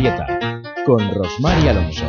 Glorieta, con Rosmar Alonso.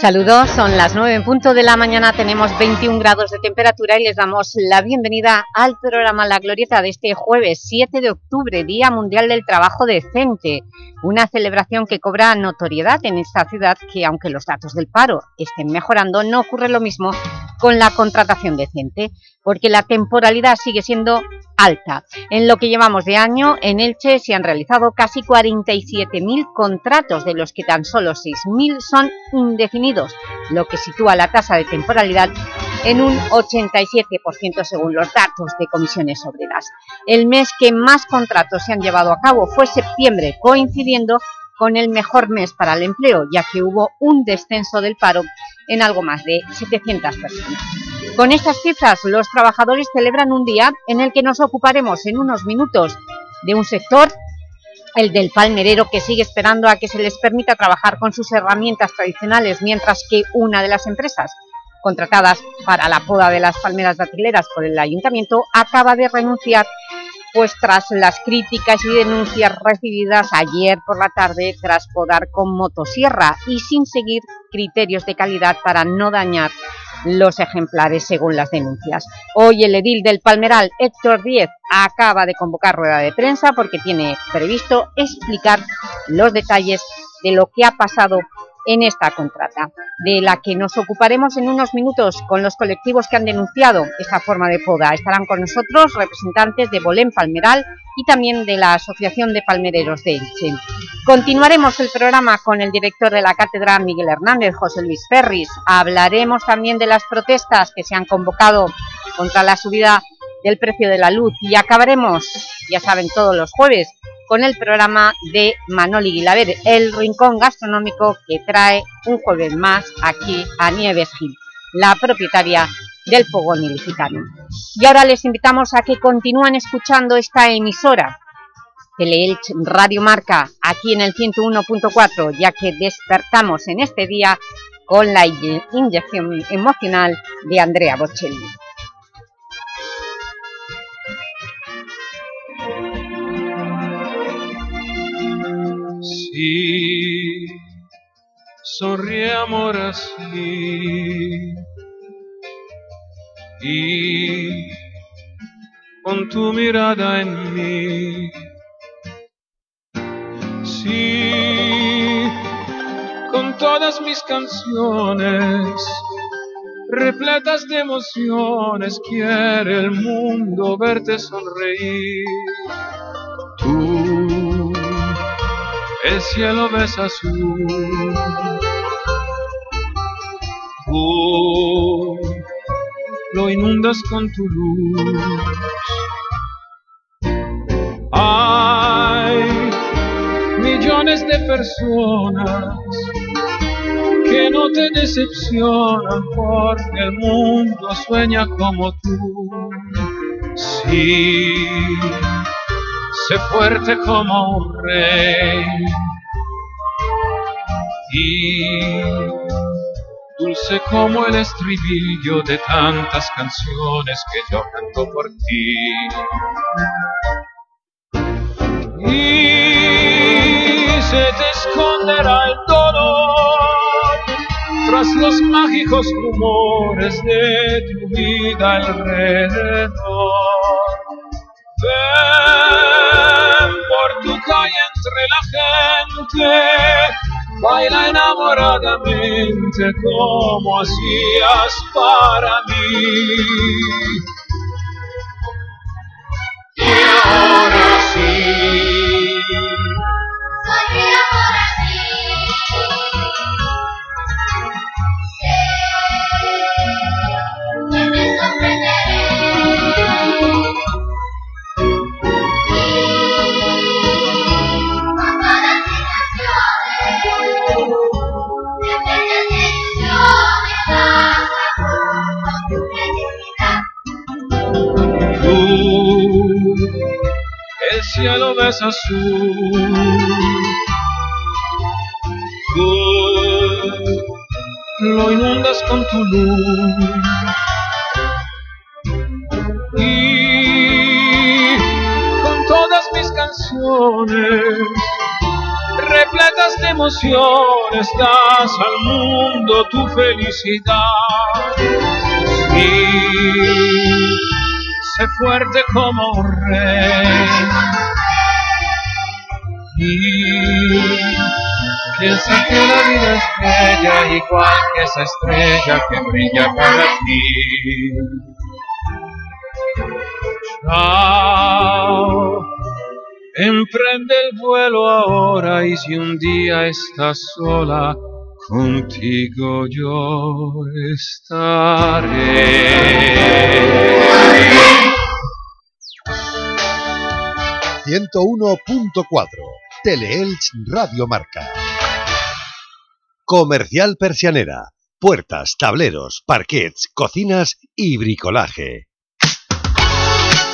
Saludos, son las 9 en punto de la mañana, tenemos 21 grados de temperatura y les damos la bienvenida al programa La Glorieta de este jueves 7 de octubre, Día Mundial del Trabajo Decente, una celebración que cobra notoriedad en esta ciudad que, aunque los datos del paro estén mejorando, no ocurre lo mismo con la contratación decente, porque la temporalidad sigue siendo alta. En lo que llevamos de año, en Elche se han realizado casi 47.000 contratos, de los que tan solo 6.000 son indefinidos, lo que sitúa la tasa de temporalidad en un 87% según los datos de comisiones obreras. El mes que más contratos se han llevado a cabo fue septiembre, coincidiendo con el mejor mes para el empleo, ya que hubo un descenso del paro en algo más de 700 personas. Con estas cifras, los trabajadores celebran un día en el que nos ocuparemos en unos minutos de un sector, el del palmerero, que sigue esperando a que se les permita trabajar con sus herramientas tradicionales, mientras que una de las empresas contratadas para la poda de las palmeras datileras por el Ayuntamiento acaba de renunciar pues tras las críticas y denuncias recibidas ayer por la tarde tras podar con motosierra y sin seguir criterios de calidad para no dañar los ejemplares según las denuncias. Hoy el edil del Palmeral, Héctor Díez, acaba de convocar rueda de prensa porque tiene previsto explicar los detalles de lo que ha pasado en esta contrata, de la que nos ocuparemos en unos minutos con los colectivos que han denunciado esta forma de poda. Estarán con nosotros representantes de Bolén Palmeral y también de la Asociación de Palmereros de Elche. Continuaremos el programa con el director de la cátedra, Miguel Hernández, José Luis Ferris. Hablaremos también de las protestas que se han convocado contra la subida del precio de la luz y acabaremos, ya saben, todos los jueves con el programa de Manoli Guilaber, el rincón gastronómico que trae un jueves más aquí a Nieves Gil, la propietaria del fogón ilicitano. Y ahora les invitamos a que continúen escuchando esta emisora, Teleelch Radio Marca, aquí en el 101.4, ya que despertamos en este día con la inyección emocional de Andrea Bocelli. Sí, sonríe amor así. Y con tu mirada en mí. Sí, con todas mis canciones, repletas de emociones, quiere el mundo verte sonreír. Tú el cielo ves azul. Tú lo inundas con tu luz. Hay millones de personas que no te decepcionan porque el mundo sueña como tú. Sí sé fuerte como un rey y dulce como el estribillo de tantas canciones que yo canto por ti. Y se te esconderá el dolor tras los mágicos rumores de tu vida alrededor. Entre la gente, baila enamoradamente como hacías para mí. Y ahora sí. Cielo ves azul. Lo inundas con tu luz. Y con todas mis canciones repletas de emociones das al mundo tu felicidad. Y sé fuerte como un rey. Piensa que la vida es bella igual que esa estrella que brilla para ti. Chao. Emprende el vuelo ahora y si un día estás sola, contigo yo estaré. 101.4 Teleelch Radio Marca. Comercial Persianera. Puertas, tableros, parquets, cocinas y bricolaje.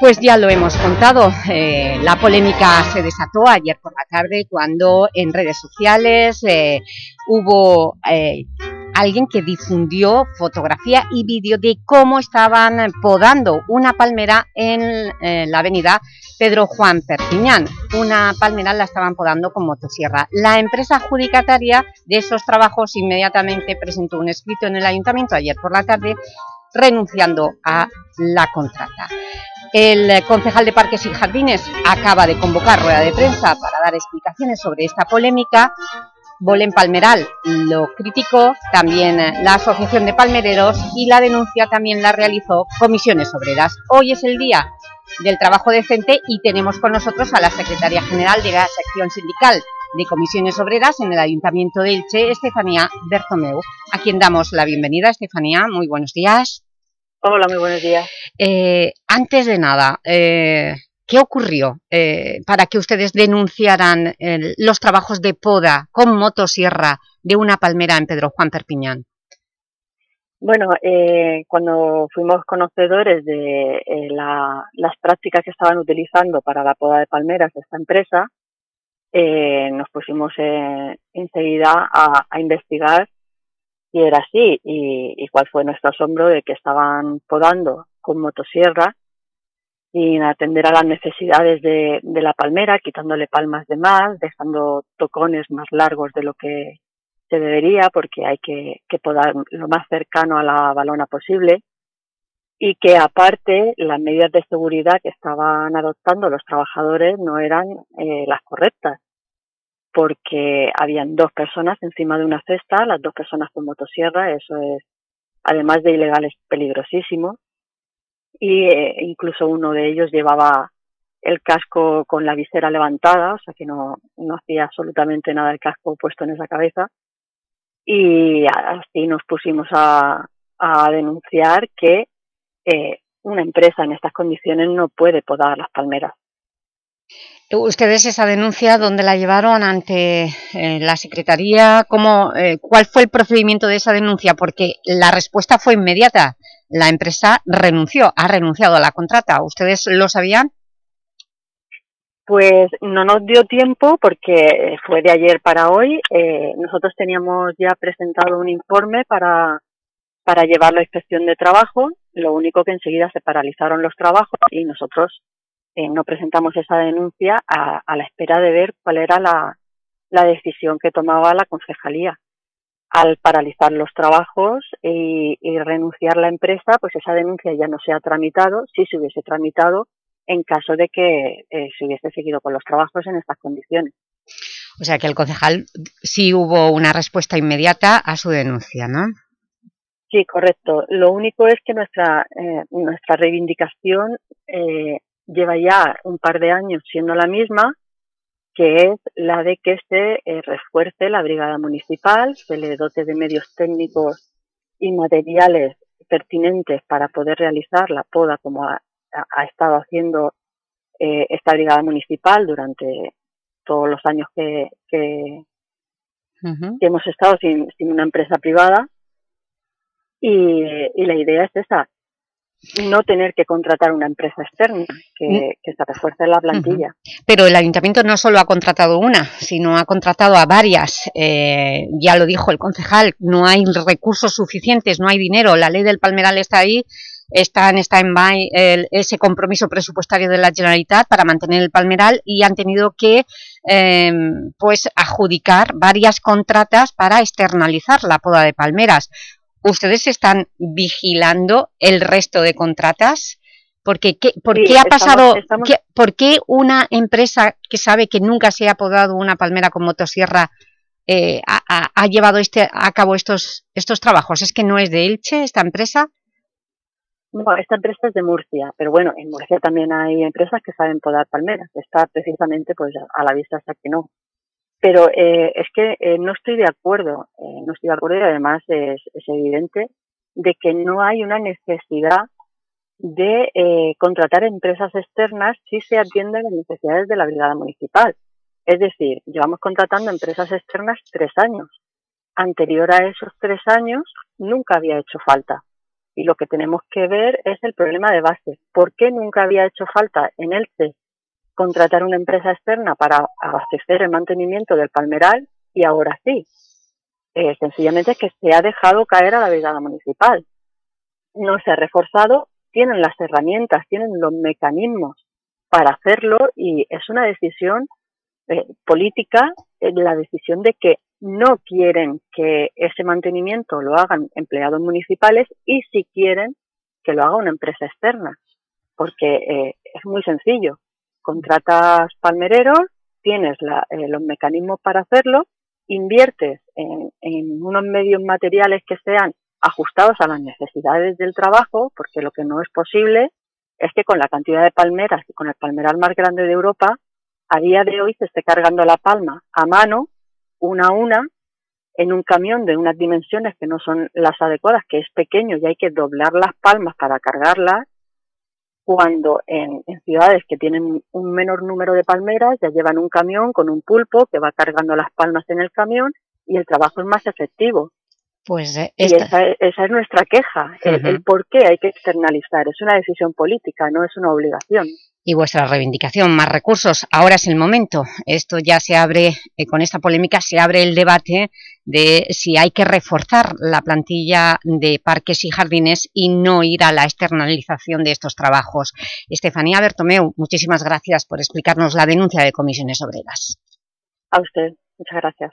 Pues ya lo hemos contado, eh, la polémica se desató ayer por la tarde cuando en redes sociales eh, hubo eh, alguien que difundió fotografía y vídeo de cómo estaban podando una palmera en la avenida Pedro Juan Perpiñán. Una palmera la estaban podando con motosierra. La empresa adjudicataria de esos trabajos inmediatamente presentó un escrito en el ayuntamiento ayer por la tarde renunciando a la contrata. El concejal de Parques y Jardines acaba de convocar rueda de prensa para dar explicaciones sobre esta polémica. Bolén Palmeral lo criticó, también la Asociación de Palmereros y la denuncia también la realizó Comisiones Obreras. Hoy es el día del trabajo decente y tenemos con nosotros a la Secretaria General de la Sección Sindical de Comisiones Obreras en el Ayuntamiento de Elche, Estefanía Bertomeu, a quien damos la bienvenida. Estefanía, muy buenos días. Hola, muy buenos días. Eh, antes de nada, eh, ¿qué ocurrió eh, para que ustedes denunciaran los trabajos de poda con motosierra de una palmera en Pedro Juan Perpiñán? Bueno, cuando fuimos conocedores de las prácticas que estaban utilizando para la poda de palmeras de esta empresa, nos pusimos enseguida a, a investigar y era así y, cuál fue nuestro asombro de que estaban podando con motosierra sin atender a las necesidades de, la palmera, quitándole palmas de más, dejando tocones más largos de lo que se debería porque hay que, podar lo más cercano a la balona posible y que aparte las medidas de seguridad que estaban adoptando los trabajadores no eran eh, las correctas porque habían dos personas encima de una cesta, las dos personas con motosierra, eso es, además de ilegal, es peligrosísimo. Y eh, incluso uno de ellos llevaba el casco con la visera levantada, o sea que no, no hacía absolutamente nada el casco puesto en esa cabeza. Y así nos pusimos a, a denunciar que eh, una empresa en estas condiciones no puede podar las palmeras. ¿Ustedes esa denuncia dónde la llevaron ante eh, la Secretaría? ¿Cómo, eh, ¿Cuál fue el procedimiento de esa denuncia? Porque la respuesta fue inmediata. La empresa renunció, ha renunciado a la contrata. ¿Ustedes lo sabían? Pues no nos dio tiempo porque fue de ayer para hoy. Eh, nosotros teníamos ya presentado un informe para, para llevar la inspección de trabajo. Lo único que enseguida se paralizaron los trabajos y nosotros eh, no presentamos esa denuncia a, la espera de ver cuál era la, decisión que tomaba la concejalía. Al paralizar los trabajos y, renunciar la empresa, pues esa denuncia ya no se ha tramitado, si se hubiese tramitado en caso de que eh, se hubiese seguido con los trabajos en estas condiciones. O sea que el concejal sí hubo una respuesta inmediata a su denuncia, ¿no? Sí, correcto. Lo único es que nuestra, eh, nuestra reivindicación eh, lleva ya un par de años siendo la misma, que es la de que se eh, refuerce la brigada municipal, se le dote de medios técnicos y materiales pertinentes para poder realizar la poda como ha, estado haciendo eh, esta brigada municipal durante todos los años que, que, que hemos estado sin, sin, una empresa privada. Y, y, la idea es esa, no tener que contratar una empresa externa que, mm. que se refuerce la plantilla. Pero el Ayuntamiento no solo ha contratado una, sino ha contratado a varias. Eh, ya lo dijo el concejal, no hay recursos suficientes, no hay dinero, la ley del Palmeral está ahí, está en stand-by ese compromiso presupuestario de la Generalitat para mantener el Palmeral y han tenido que em, pues adjudicar varias contratas para externalizar la poda de palmeras. ¿Ustedes están vigilando el resto de contratas? Porque, ¿qué, ¿Por qué ha pasado, por qué una empresa que sabe que nunca se ha podado una palmera con motosierra eh, ha, llevado este, a cabo estos, estos trabajos? ¿Es que no es de Elche esta empresa? No, esta empresa es de Murcia, pero bueno, en Murcia también hay empresas que saben podar palmeras. Está precisamente pues a la vista hasta que no. Pero eh, es que eh, no estoy de acuerdo, eh, no estoy de acuerdo y además es, evidente de que no hay una necesidad de eh, contratar empresas externas si se atienden las necesidades de la brigada municipal. Es decir, llevamos contratando empresas externas tres años. Anterior a esos tres años nunca había hecho falta. Y lo que tenemos que ver es el problema de base. ¿Por qué nunca había hecho falta en ELCE contratar una empresa externa para abastecer el mantenimiento del palmeral y ahora sí. Eh, sencillamente es que se ha dejado caer a la brigada municipal. No se ha reforzado, tienen las herramientas, tienen los mecanismos para hacerlo y es una decisión eh, política, eh, la decisión de que no quieren que ese mantenimiento lo hagan empleados municipales y si quieren que lo haga una empresa externa, porque es muy sencillo contratas palmereros, tienes eh, los mecanismos para hacerlo, inviertes en, unos medios materiales que sean ajustados a las necesidades del trabajo, porque lo que no es posible es que con la cantidad de palmeras y con el palmeral más grande de Europa, a día de hoy se esté cargando la palma a mano, una a una, en un camión de unas dimensiones que no son las adecuadas, que es pequeño y hay que doblar las palmas para cargarlas, cuando en, ciudades que tienen un menor número de palmeras ya llevan un camión con un pulpo que va cargando las palmas en el camión y el trabajo es más efectivo. Pues eh, esa, es nuestra queja, el, por qué hay que externalizar. Es una decisión política, no es una obligación y vuestra reivindicación, más recursos. Ahora es el momento. Esto ya se abre, eh, con esta polémica se abre el debate de si hay que reforzar la plantilla de parques y jardines y no ir a la externalización de estos trabajos. Estefanía Bertomeu, muchísimas gracias por explicarnos la denuncia de comisiones obreras. A usted, muchas gracias.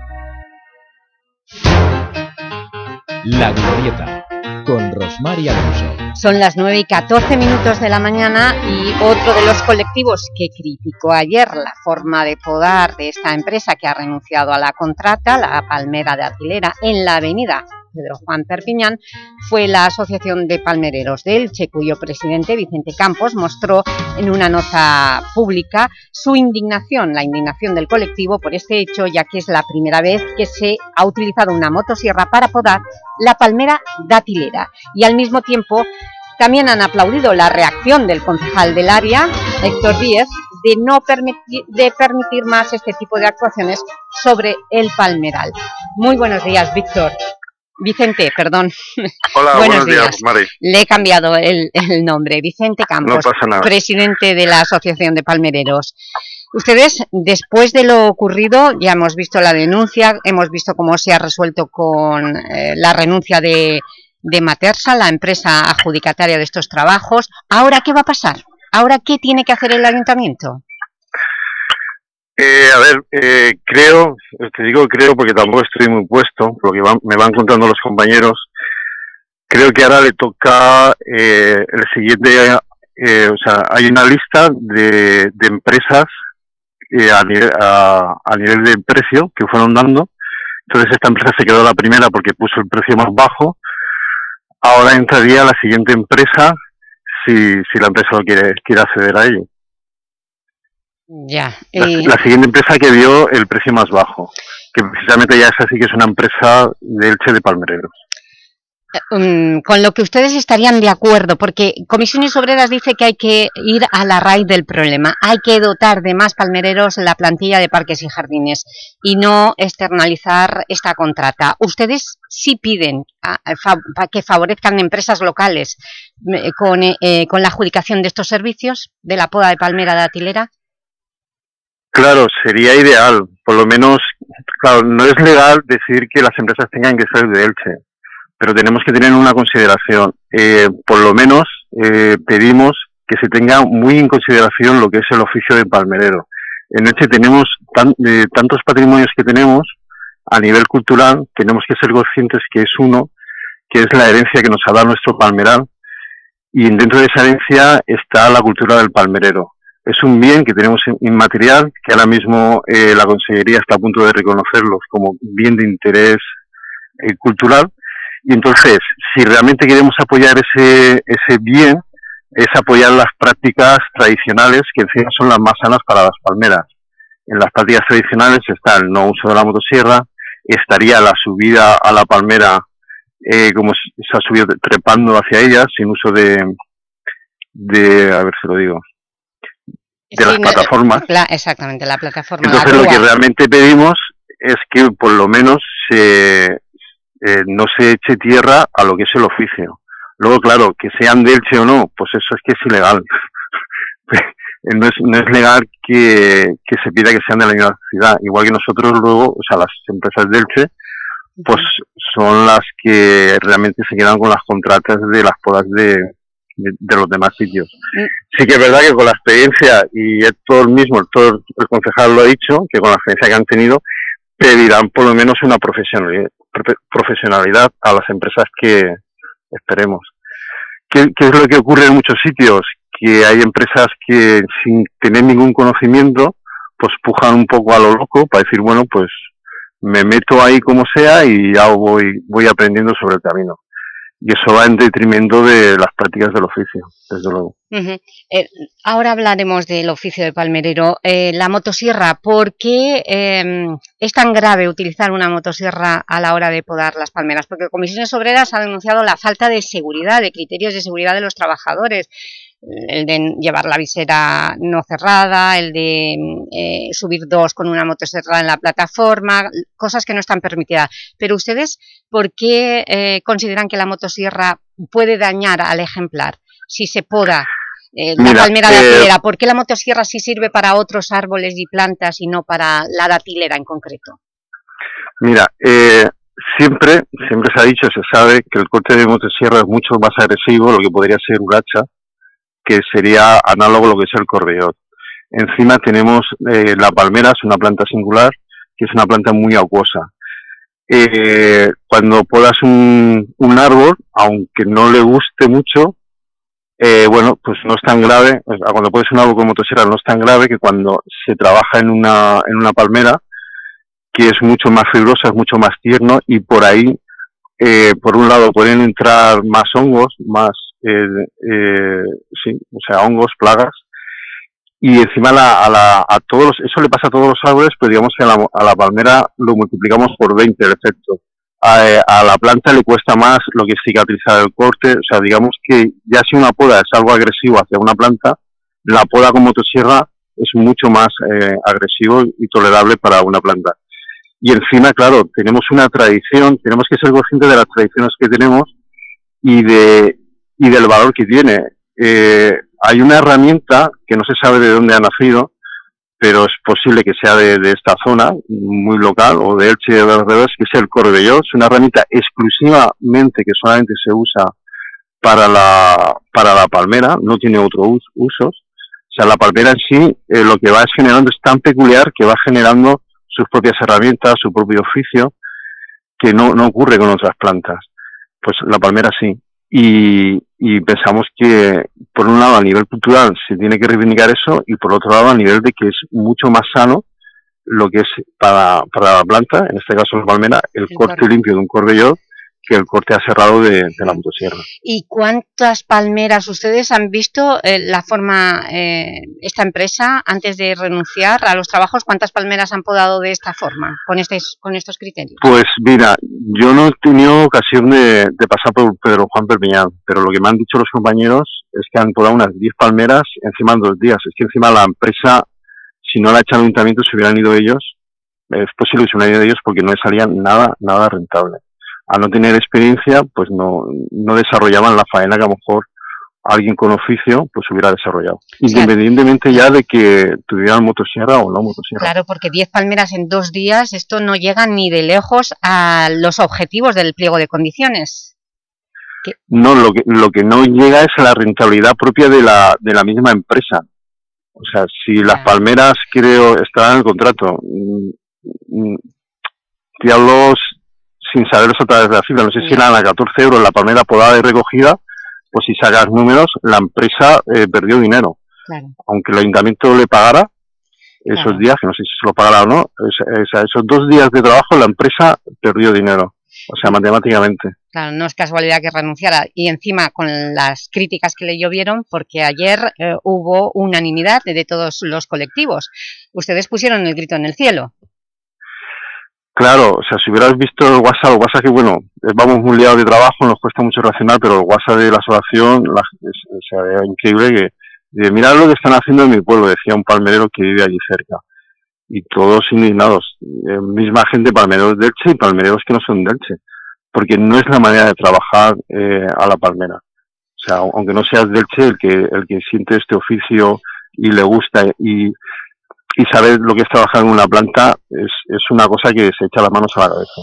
La Glorieta, con Rosmar y Alonso. Son las 9 y 14 minutos de la mañana y otro de los colectivos que criticó ayer la forma de podar de esta empresa que ha renunciado a la contrata, la Palmera de Aguilera, en la avenida Pedro Juan Perpiñán, fue la Asociación de Palmereros de Elche, cuyo presidente Vicente Campos mostró en una nota pública su indignación, la indignación del colectivo por este hecho, ya que es la primera vez que se ha utilizado una motosierra para podar la palmera datilera y al mismo tiempo también han aplaudido la reacción del concejal del área, Héctor Díez, de no permitir, de permitir más este tipo de actuaciones sobre el palmeral. Muy buenos días, Víctor. Vicente, perdón. Hola, buenos, días, Mari. Le he cambiado el, nombre. Vicente Campos, presidente de la Asociación de Palmereros. Ustedes, después de lo ocurrido, ya hemos visto la denuncia, hemos visto cómo se ha resuelto con eh, la renuncia de, de Matersa, la empresa adjudicataria de estos trabajos. ¿Ahora qué va a pasar? ¿Ahora qué tiene que hacer el Ayuntamiento? Eh, a ver, eh, creo, te digo creo porque tampoco estoy muy puesto, porque me van contando los compañeros, creo que ahora le toca eh, el siguiente, o sea, hay una lista de, de empresas a nivel, a, a, nivel de precio que fueron dando, entonces esta empresa se quedó la primera porque puso el precio más bajo, ahora entraría la siguiente empresa si, si la empresa lo quiere, quiere acceder a ello. Ya. La, siguiente empresa que dio el precio más bajo, que precisamente ya es así que es una empresa de Elche de Palmereros. Um, con lo que ustedes estarían de acuerdo, porque Comisiones Obreras dice que hay que ir a la raíz del problema, hay que dotar de más palmereros la plantilla de parques y jardines y no externalizar esta contrata. Ustedes sí piden que favorezcan empresas locales eh, con, eh, con la adjudicación de estos servicios de la poda de palmera de Atilera. Claro, sería ideal, por lo menos, claro, no es legal decir que las empresas tengan que ser de Elche, pero tenemos que tener una consideración. Eh, por lo menos eh, pedimos que se tenga muy en consideración lo que es el oficio de palmerero. En Elche tenemos eh, tantos patrimonios que tenemos a nivel cultural, tenemos que ser conscientes que es uno, que es la herencia que nos ha dado nuestro palmeral, y dentro de esa herencia está la cultura del palmerero. Es un bien que tenemos inmaterial, que ahora mismo la Consejería está a punto de reconocerlos como bien de interés cultural, y entonces, si realmente queremos apoyar ese, ese bien, es apoyar las prácticas tradicionales que encima son las más sanas para las palmeras. En las prácticas tradicionales está el no uso de la motosierra, estaría la subida a la palmera eh, como se ha subido trepando hacia ella, sin uso de, de a ver si lo digo, de las plataformas. exactamente, la plataforma. Entonces lo que realmente pedimos es que por lo menos se, eh, no se eche tierra a lo que es el oficio. Luego, claro, que sean de Elche o no, pues eso es que es ilegal. no, es, no es legal que, que se pida que sean de la universidad. Igual que nosotros luego, o sea, las empresas de Elche, pues son las que realmente se quedan con las contratas de las podas de, de, los demás sitios. Mm. Sí que es verdad que con la experiencia, y Héctor mismo, todo el concejal lo ha dicho, que con la experiencia que han tenido, pedirán por lo menos una profesionalidad, profesionalidad a las empresas que esperemos. ¿Qué, es lo que ocurre en muchos sitios? Que hay empresas que sin tener ningún conocimiento, pues pujan un poco a lo loco para decir, bueno, pues me meto ahí como sea y ya voy, voy aprendiendo sobre el camino y eso va en detrimento de las prácticas del oficio, desde luego. Eh, ahora hablaremos del oficio del palmerero. Eh, la motosierra, ¿por qué em, es tan grave utilizar una motosierra a la hora de podar las palmeras? Porque Comisiones Obreras ha denunciado la falta de seguridad, de criterios de seguridad de los trabajadores el de llevar la visera no cerrada, el de eh, subir dos con una moto cerrada en la plataforma, cosas que no están permitidas. Pero ustedes, ¿por qué eh, consideran que la motosierra puede dañar al ejemplar si se poda eh, la palmera datilera? ¿Por qué la motosierra sí sirve para otros árboles y plantas y no para la datilera en concreto? Mira, siempre, siempre se ha dicho, se sabe que el corte de motosierra es mucho más agresivo, lo que podría ser un hacha, que sería análogo a lo que es el corbeot. Encima tenemos eh, la palmera, es una planta singular, que es una planta muy acuosa. Eh, cuando podas un, un, árbol, aunque no le guste mucho, eh, bueno, pues no es tan grave, cuando podes un árbol con motosierra no es tan grave que cuando se trabaja en una, en una palmera, que es mucho más fibrosa, es mucho más tierno y por ahí, eh, por un lado pueden entrar más hongos, más eh, eh, sí, o sea, hongos, plagas, y encima la, a, la, a todos eso le pasa a todos los árboles, pero digamos que a la, a la palmera lo multiplicamos por 20 el efecto. A, a, la planta le cuesta más lo que es cicatrizar el corte, o sea, digamos que ya si una poda es algo agresivo hacia una planta, la poda con motosierra es mucho más eh, agresivo y tolerable para una planta. y encima, claro, tenemos una tradición, tenemos que ser conscientes de las tradiciones que tenemos y de y del valor que tiene. Eh, hay una herramienta que no se sabe de dónde ha nacido, pero es posible que sea de, esta zona, muy local, o de Elche de alrededores, que es el Corbelló. Es una herramienta exclusivamente que solamente se usa para la, para la palmera, no tiene otros usos. O sea, la palmera en sí eh, lo que va generando es tan peculiar que va generando sus propias herramientas, su propio oficio, que no, no ocurre con otras plantas. Pues la palmera sí y, pensamos que, por un lado, a nivel cultural se tiene que reivindicar eso y, por otro lado, a nivel de que es mucho más sano lo que es para, para la planta, en este caso la palmera, el corte limpio de un corbellón que el corte aserrado de, de la motosierra. ¿Y cuántas palmeras ustedes han visto eh, la forma, eh, esta empresa, antes de renunciar a los trabajos, cuántas palmeras han podado de esta forma, con, estos, con estos criterios? Pues mira, yo no he tenido ocasión de, pasar por Pedro Juan Perpiñán, pero lo que me han dicho los compañeros es que han podado unas 10 palmeras encima en dos días. Es que encima la empresa, si no la ha hecho al ayuntamiento, se hubieran ido ellos, es posible que se hubieran ido ellos porque no le salían nada, nada rentable al no tener experiencia, pues no, no desarrollaban la faena que a lo mejor alguien con oficio pues hubiera desarrollado, independientemente ya de que tuvieran motosierra o no motosierra. Claro, porque 10 palmeras en dos días, esto no llega ni de lejos a los objetivos del pliego de condiciones. No, lo que, lo que no llega es a la rentabilidad propia de la, de la misma empresa. O sea, si las palmeras, creo, están en el contrato, mm, mm, diablos sin saber través de la cifra. No sé si eran a 14 euros la palmera podada y recogida, pues si sacas números, la empresa eh, perdió dinero. Aunque el ayuntamiento le pagara esos días, que no sé si se lo pagará o no, esos dos días de trabajo la empresa perdió dinero. O sea, matemáticamente. Claro, no es casualidad que renunciara. Y encima, con las críticas que le llovieron, porque ayer eh, hubo unanimidad de todos los colectivos. Ustedes pusieron el grito en el cielo. Claro, o sea, si hubieras visto el WhatsApp, el WhatsApp que bueno, vamos muy liados de trabajo, nos cuesta mucho racionar, pero el WhatsApp de la asociación, la, es, increíble que, mirad lo que están haciendo en mi pueblo, decía un palmerero que vive allí cerca. Y todos indignados, eh, misma gente, palmeros de y palmeros que no son de porque no es la manera de trabajar eh, a la palmera. O sea, aunque no seas de el que, el que siente este oficio y le gusta y y saber lo que es trabajar en una planta es, es una cosa que se echa las manos a la cabeza.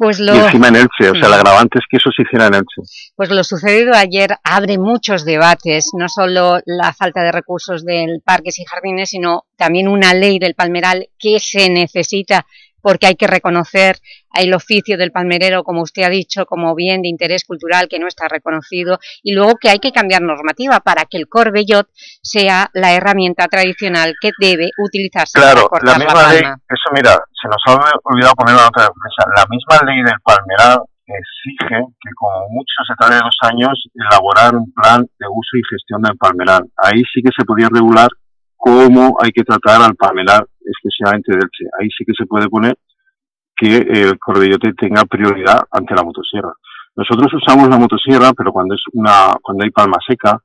Pues lo... Y encima en Elche, o sea, el agravante es que eso se hiciera en Elche. Pues lo sucedido ayer abre muchos debates, no solo la falta de recursos del Parques y Jardines, sino también una ley del Palmeral que se necesita porque hay que reconocer el oficio del palmerero, como usted ha dicho, como bien de interés cultural que no está reconocido, y luego que hay que cambiar normativa para que el corbellot sea la herramienta tradicional que debe utilizarse claro, para cortar la misma ley, eso mira, se nos ha olvidado poner una otra cosa, la misma ley del palmeral exige que como mucho se tarde dos años elaborar un plan de uso y gestión del palmeral. Ahí sí que se podía regular cómo hay que tratar al palmeral exclusivamente del Ahí sí que se puede poner que el cordellote tenga prioridad ante la motosierra. Nosotros usamos la motosierra, pero cuando es una, cuando hay palma seca,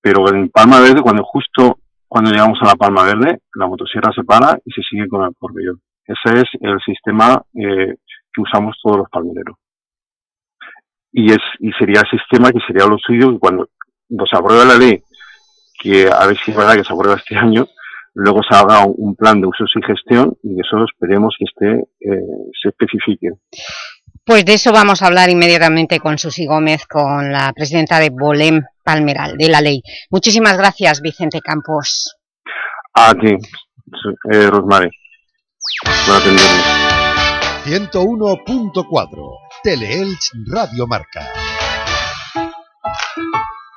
pero en palma verde, cuando justo cuando llegamos a la palma verde, la motosierra se para y se sigue con el corbellón. Ese es el sistema eh, que usamos todos los palmereros. Y es y sería el sistema que sería lo suyo que cuando se aprueba la ley, que a ver si es verdad que se aprueba este año, luego se haga un plan de usos y gestión y eso esperemos que esté, eh, se especifique. Pues de eso vamos a hablar inmediatamente con Susi Gómez, con la presidenta de Bolem Palmeral, de la ley. Muchísimas gracias, Vicente Campos. A ti, eh, Rosmary. 101.4 Teleelch Radio Marca.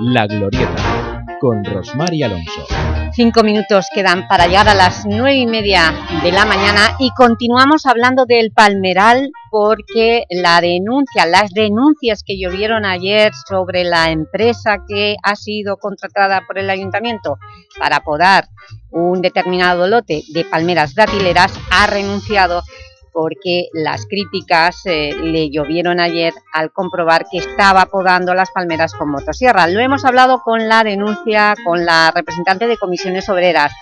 La Glorieta, con Rosmar y Alonso. Cinco minutos quedan para llegar a las nueve y media de la mañana y continuamos hablando del Palmeral porque la denuncia, las denuncias que llovieron ayer sobre la empresa que ha sido contratada por el Ayuntamiento para podar un determinado lote de palmeras datileras ha renunciado porque las críticas eh, le llovieron ayer al comprobar que estaba podando las palmeras con motosierra. Lo hemos hablado con la denuncia, con la representante de comisiones obreras,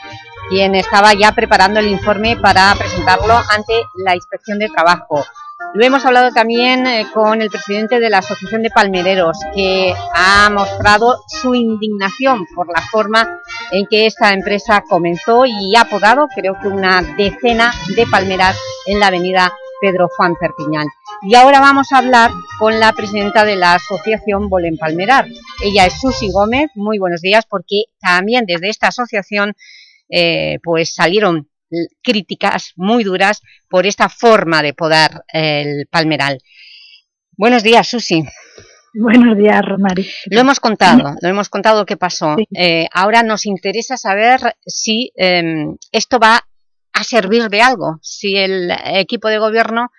quien estaba ya preparando el informe para presentarlo ante la Inspección de Trabajo. Lo hemos hablado también eh, con el presidente de la Asociación de Palmereros, que ha mostrado su indignación por la forma en que esta empresa comenzó y ha podado, creo que una decena de palmeras en la avenida Pedro Juan Perpiñán. Y ahora vamos a hablar con la presidenta de la Asociación Bolen Palmerar. Ella es Susi Gómez. Muy buenos días, porque también desde esta asociación eh, pues salieron críticas muy duras por esta forma de podar el palmeral. Buenos días, Susi. Buenos días, Romari. Lo hemos contado, lo hemos contado qué pasó. Eh, ahora nos interesa saber si em, esto va a servir de algo, si el equipo de gobierno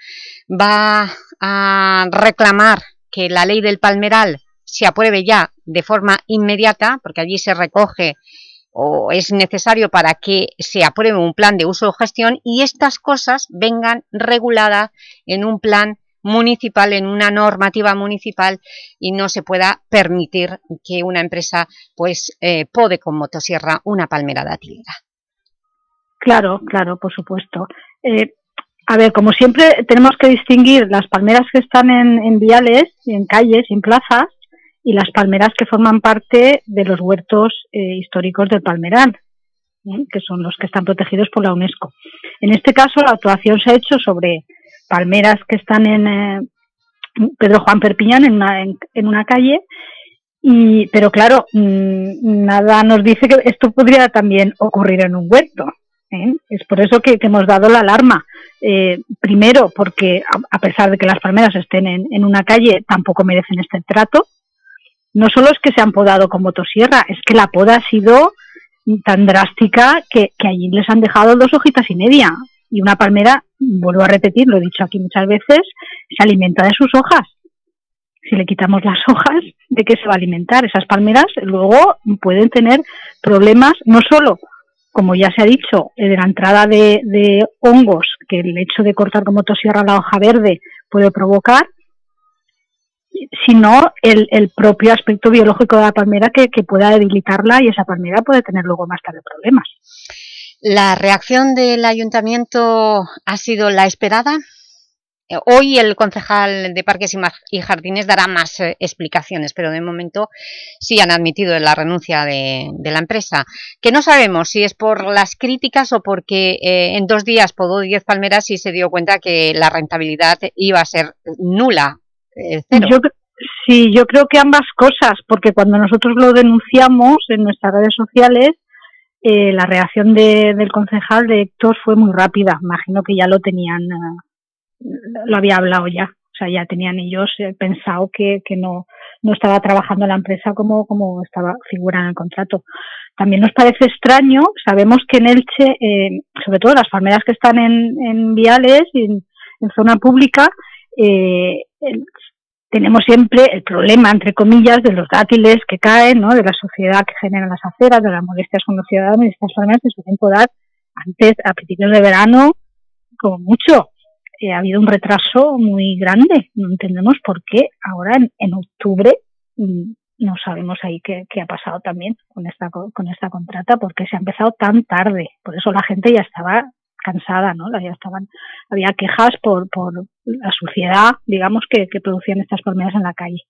va a reclamar que la ley del palmeral se apruebe ya de forma inmediata, porque allí se recoge o es necesario para que se apruebe un plan de uso o gestión y estas cosas vengan reguladas en un plan municipal, en una normativa municipal y no se pueda permitir que una empresa pues eh, pode con motosierra una palmera datilera. Claro, claro, por supuesto. Eh, a ver, como siempre tenemos que distinguir las palmeras que están en, en viales, en calles, en plazas, y las palmeras que forman parte de los huertos eh, históricos del Palmeral, ¿eh? que son los que están protegidos por la UNESCO. En este caso, la actuación se ha hecho sobre palmeras que están en eh, Pedro Juan Perpiñán, en una, en, una calle, y, pero claro, mm, nada nos dice que esto podría también ocurrir en un huerto. Es por eso que, hemos dado la alarma. primero, porque a, pesar de que las palmeras estén en, en, una calle, tampoco merecen este trato no solo es que se han podado con motosierra, es que la poda ha sido tan drástica que, allí les han dejado dos hojitas y media. Y una palmera, vuelvo a repetir, lo he dicho aquí muchas veces, se alimenta de sus hojas. Si le quitamos las hojas, ¿de qué se va a alimentar? Esas palmeras luego pueden tener problemas, no solo, como ya se ha dicho, de la entrada de, de hongos que el hecho de cortar con motosierra la hoja verde puede provocar, sino el, el propio aspecto biológico de la palmera que, pueda debilitarla y esa palmera puede tener luego más tarde problemas. ¿La reacción del Ayuntamiento ha sido la esperada? Eh, hoy el concejal de Parques y Jardines dará más eh, explicaciones, pero de momento sí han admitido la renuncia de, la empresa. Que no sabemos si es por las críticas o porque eh, en dos días podó 10 palmeras y se dio cuenta que la rentabilidad iba a ser nula eh, yo, sí, yo creo que ambas cosas, porque cuando nosotros lo denunciamos en nuestras redes sociales, eh, la reacción del concejal de Héctor fue muy rápida. Imagino que ya lo tenían, eh, lo había hablado ya. O sea, ya tenían ellos pensado que, que no, no estaba trabajando la empresa como, como estaba figura en el contrato. También nos parece extraño, sabemos que en Elche, sobre todo las palmeras que están en, en viales, en, en zona pública, eh, tenemos siempre el problema, entre comillas, de los dátiles que caen, ¿no? de la sociedad que generan las aceras, de las molestias con los ciudadanos, y estas zonas se suelen podar antes, a principios de verano, como mucho. Eh, ha habido un retraso muy grande, no entendemos por qué ahora en, octubre mm, no sabemos ahí qué, qué, ha pasado también con esta, con esta contrata, porque se ha empezado tan tarde. Por eso la gente ya estaba cansada, ¿no? Ya estaban, había quejas por, por la suciedad, digamos, que, producían estas palmeras en la calle.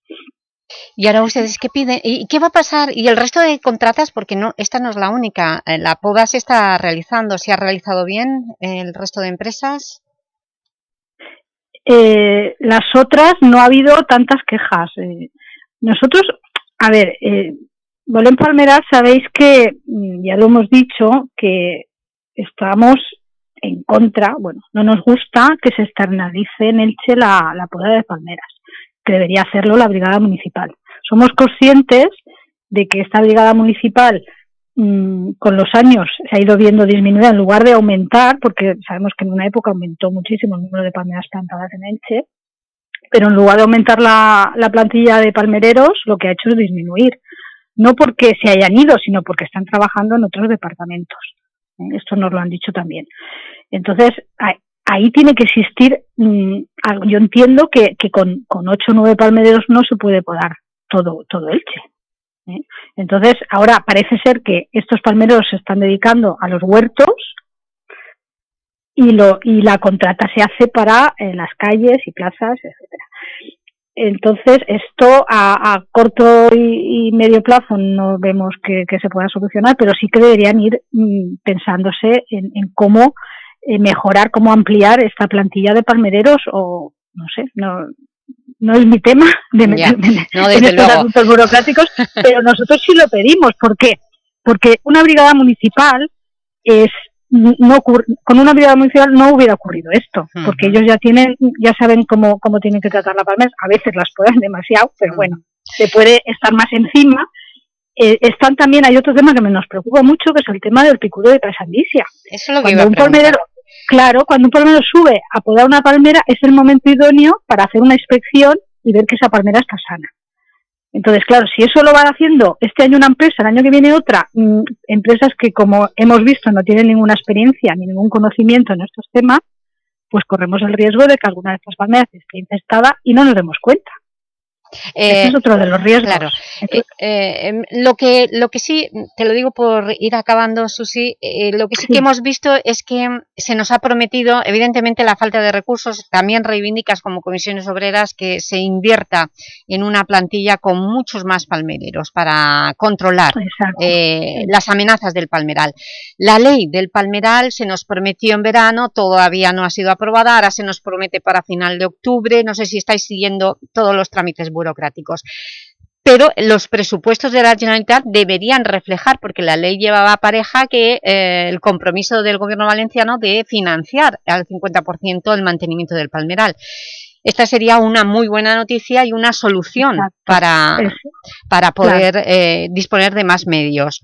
Y ahora ustedes, ¿qué piden? ¿Y qué va a pasar? ¿Y el resto de contratas? Porque no, esta no es la única. Eh, la poda se está realizando. ¿Se ha realizado bien el resto de empresas? Eh, las otras no ha habido tantas quejas. Eh, nosotros, a ver, eh, Bolén Palmeras, sabéis que, mm, ya lo hemos dicho, que estamos en contra, bueno, no nos gusta que se externalice en Elche la, la poda de palmeras, que debería hacerlo la brigada municipal. Somos conscientes de que esta brigada municipal mm, con los años se ha ido viendo disminuida en lugar de aumentar, porque sabemos que en una época aumentó muchísimo el número de palmeras plantadas en Elche, pero en lugar de aumentar la, la plantilla de palmereros, lo que ha hecho es disminuir. No porque se hayan ido, sino porque están trabajando en otros departamentos. ¿Eh? Esto nos lo han dicho también. Entonces, ahí tiene que existir, mm, algo. yo entiendo que, que con, con ocho o nueve palmereros no se puede podar todo, todo Elche. ¿eh? Entonces, ahora parece ser que estos palmeros se están dedicando a los huertos y, lo, y la contrata se hace para eh, las calles y plazas, etcétera. Entonces, esto a, a corto y, y, medio plazo no vemos que, que, se pueda solucionar, pero sí que deberían ir mm, pensándose en, en cómo eh, mejorar, cómo ampliar esta plantilla de palmereros o, no sé, no, no es mi tema de meterme no, en estos asuntos burocráticos, pero nosotros sí lo pedimos. ¿Por qué? Porque una brigada municipal es no con una brigada municipal no hubiera ocurrido esto, uh -huh. porque ellos ya tienen, ya saben cómo, cómo tienen que tratar la palmera, a veces las pueden demasiado, pero bueno, se puede estar más encima. Eh, están también, hay otro tema que me nos preocupa mucho, que es el tema del picudo de trasandicia. Eso es lo que cuando un palmerero, claro, cuando un palmero sube a podar una palmera, es el momento idóneo para hacer una inspección y ver que esa palmera está sana. Entonces, claro, si eso lo van haciendo este año una empresa, el año que viene otra, mmm, empresas que como hemos visto no tienen ninguna experiencia ni ningún conocimiento en estos temas, pues corremos el riesgo de que alguna de estas palmeras esté infestada y no nos demos cuenta. Eh, Ese es otro de los riesgos. Claro. Eh, eh, lo, que, lo que sí, te lo digo por ir acabando, Susi, lo que sí, sí, que hemos visto es que se nos ha prometido, evidentemente la falta de recursos, también reivindicas como comisiones obreras que se invierta en una plantilla con muchos más palmereros para controlar las amenazas del palmeral. La ley del palmeral se nos prometió en verano, todavía no ha sido aprobada, ahora se nos promete para final de octubre, no sé si estáis siguiendo todos los trámites burocráticos. Pero los presupuestos de la Generalitat deberían reflejar, porque la ley llevaba pareja que eh, el compromiso del gobierno valenciano de financiar al 50% el mantenimiento del palmeral. Esta sería una muy buena noticia y una solución para, para poder claro. eh, disponer de más medios.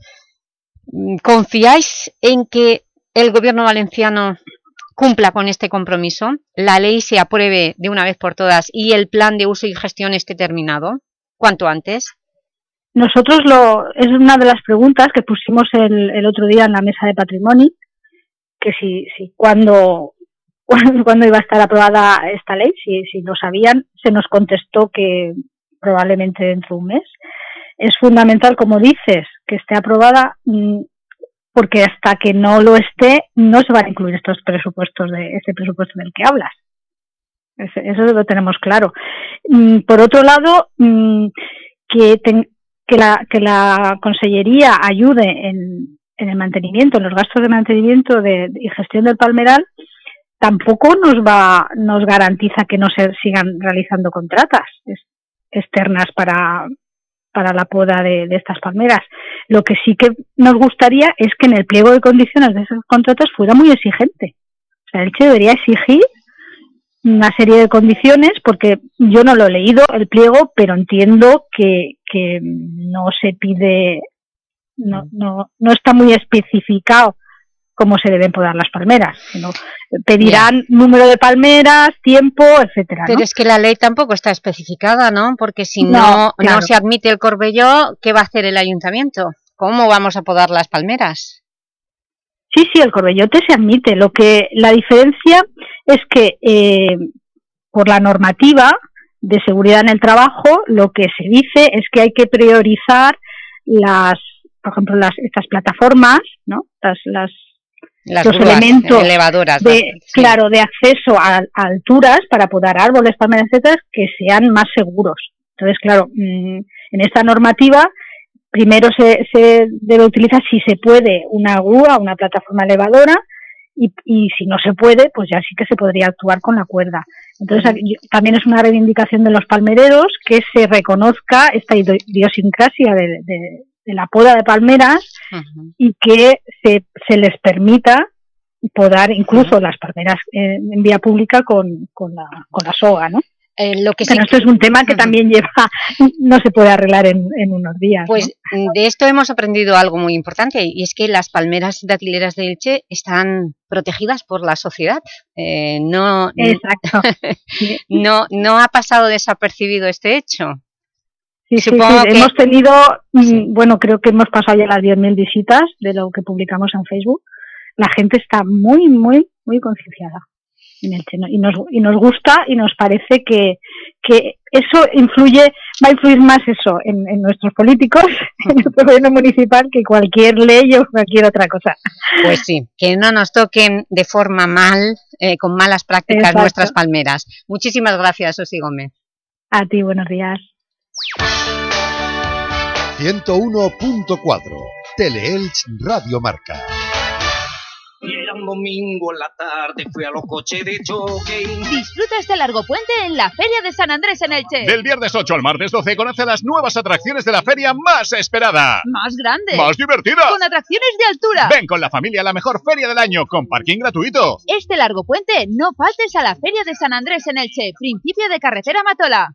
¿Confiáis en que el gobierno valenciano cumpla con este compromiso, la ley se apruebe de una vez por todas y el plan de uso y gestión esté terminado cuanto antes? Nosotros lo es una de las preguntas que pusimos el, el otro día en la mesa de patrimonio, que si, si cuando, cuando iba a estar aprobada esta ley, si, si lo sabían, se nos contestó que probablemente dentro de un mes. Es fundamental, como dices, que esté aprobada mm, porque hasta que no lo esté no se van a incluir estos presupuestos de este presupuesto del que hablas. Eso lo tenemos claro. Mm, por otro lado, mm, que, que, la, que la Consellería ayude en, en el mantenimiento, en los gastos de mantenimiento de, y gestión del palmeral, tampoco nos va nos garantiza que no se sigan realizando contratas externas para, para la poda de, estas palmeras. Lo que sí que nos gustaría es que en el pliego de condiciones de esos contratos fuera muy exigente. O sea, el Che debería exigir una serie de condiciones, porque yo no lo he leído el pliego, pero entiendo que, que no se pide, no, no, no está muy especificado cómo se deben podar las palmeras, sino pedirán número de palmeras, tiempo, etcétera. Pero es que la ley tampoco está especificada, ¿no? Porque si no, no, claro. no se admite el corbelló, ¿qué va a hacer el ayuntamiento? ¿Cómo vamos a podar las palmeras? Sí, sí, el corbellote se admite. Lo que la diferencia es que eh, por la normativa de seguridad en el trabajo, lo que se dice es que hay que priorizar las, por ejemplo, las estas plataformas, ¿no? Las, las las los grúas, elementos elevadoras, de, sí. claro, de acceso a, a, alturas para podar árboles, palmeras, etcétera, que sean más seguros. Entonces, claro, mm, en esta normativa primero se, se debe utilizar, si se puede, una grúa, una plataforma elevadora, y, y, si no se puede, pues ya sí que se podría actuar con la cuerda. Entonces, también es una reivindicación de los palmereros que se reconozca esta idiosincrasia de, de, la poda de palmeras y que se, se les permita podar incluso las palmeras en vía pública con, con, la, con la soga, ¿no? Eh, lo que Pero esto es un tema que también lleva, no se puede arreglar en, unos días. Pues mm, de esto hemos aprendido algo muy importante y es que las palmeras datileras de Elche están protegidas por la sociedad. Eh, no, Exacto. no, no ha pasado desapercibido este hecho. Sí, sí, hemos tenido, mm, bueno, creo que hemos pasado ya las 10.000 visitas de lo que publicamos en Facebook. La gente está muy, muy, muy concienciada y nos, y nos gusta y nos parece que, que eso influye, va a influir más eso en, nuestros políticos, en el gobierno municipal, que cualquier ley o cualquier otra cosa. Pues sí, que no nos toquen de forma mal, eh, con malas prácticas nuestras palmeras. Muchísimas gracias, Osi Gómez. A ti, buenos días. 101.4 Teleelch Radio Marca un domingo en la tarde fui a los coches de choque. Disfruta este largo puente en la Feria de San Andrés en Elche. Del viernes 8 al martes 12 conoce las nuevas atracciones de la feria más esperada. Más grande. Más divertida. Con atracciones de altura. Ven con la familia a la mejor feria del año con parking gratuito. Este largo puente no faltes a la Feria de San Andrés en Elche, principio de carretera Matola.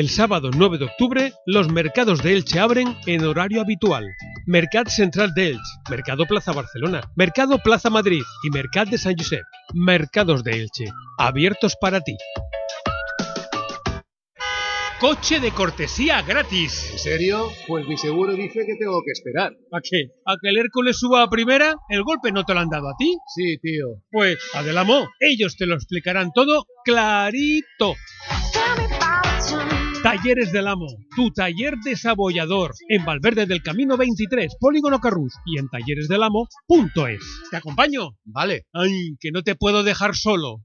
El sábado 9 de octubre, los mercados de Elche abren en horario habitual. Mercat Central de Elche, Mercado Plaza Barcelona, Mercado Plaza Madrid y Mercat de San Josep. Mercados de Elche, abiertos para ti. Coche de cortesía gratis. ¿En serio? Pues mi seguro dice que tengo que esperar. ¿A qué? ¿A que el Hércules suba a primera? ¿El golpe no te lo han dado a ti? Sí, tío. Pues, Adelamo, ellos te lo explicarán todo clarito. Talleres del Amo, tu taller desabollador, en Valverde del Camino 23, Polígono Carrus y en talleresdelamo.es. ¿Te acompaño? Vale. Ay, que no te puedo dejar solo.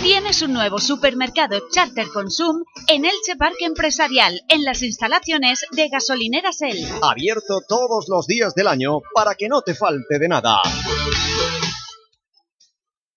Tienes un nuevo supermercado Charter Consum en Elche Parque Empresarial, en las instalaciones de Gasolineras El. Abierto todos los días del año para que no te falte de nada.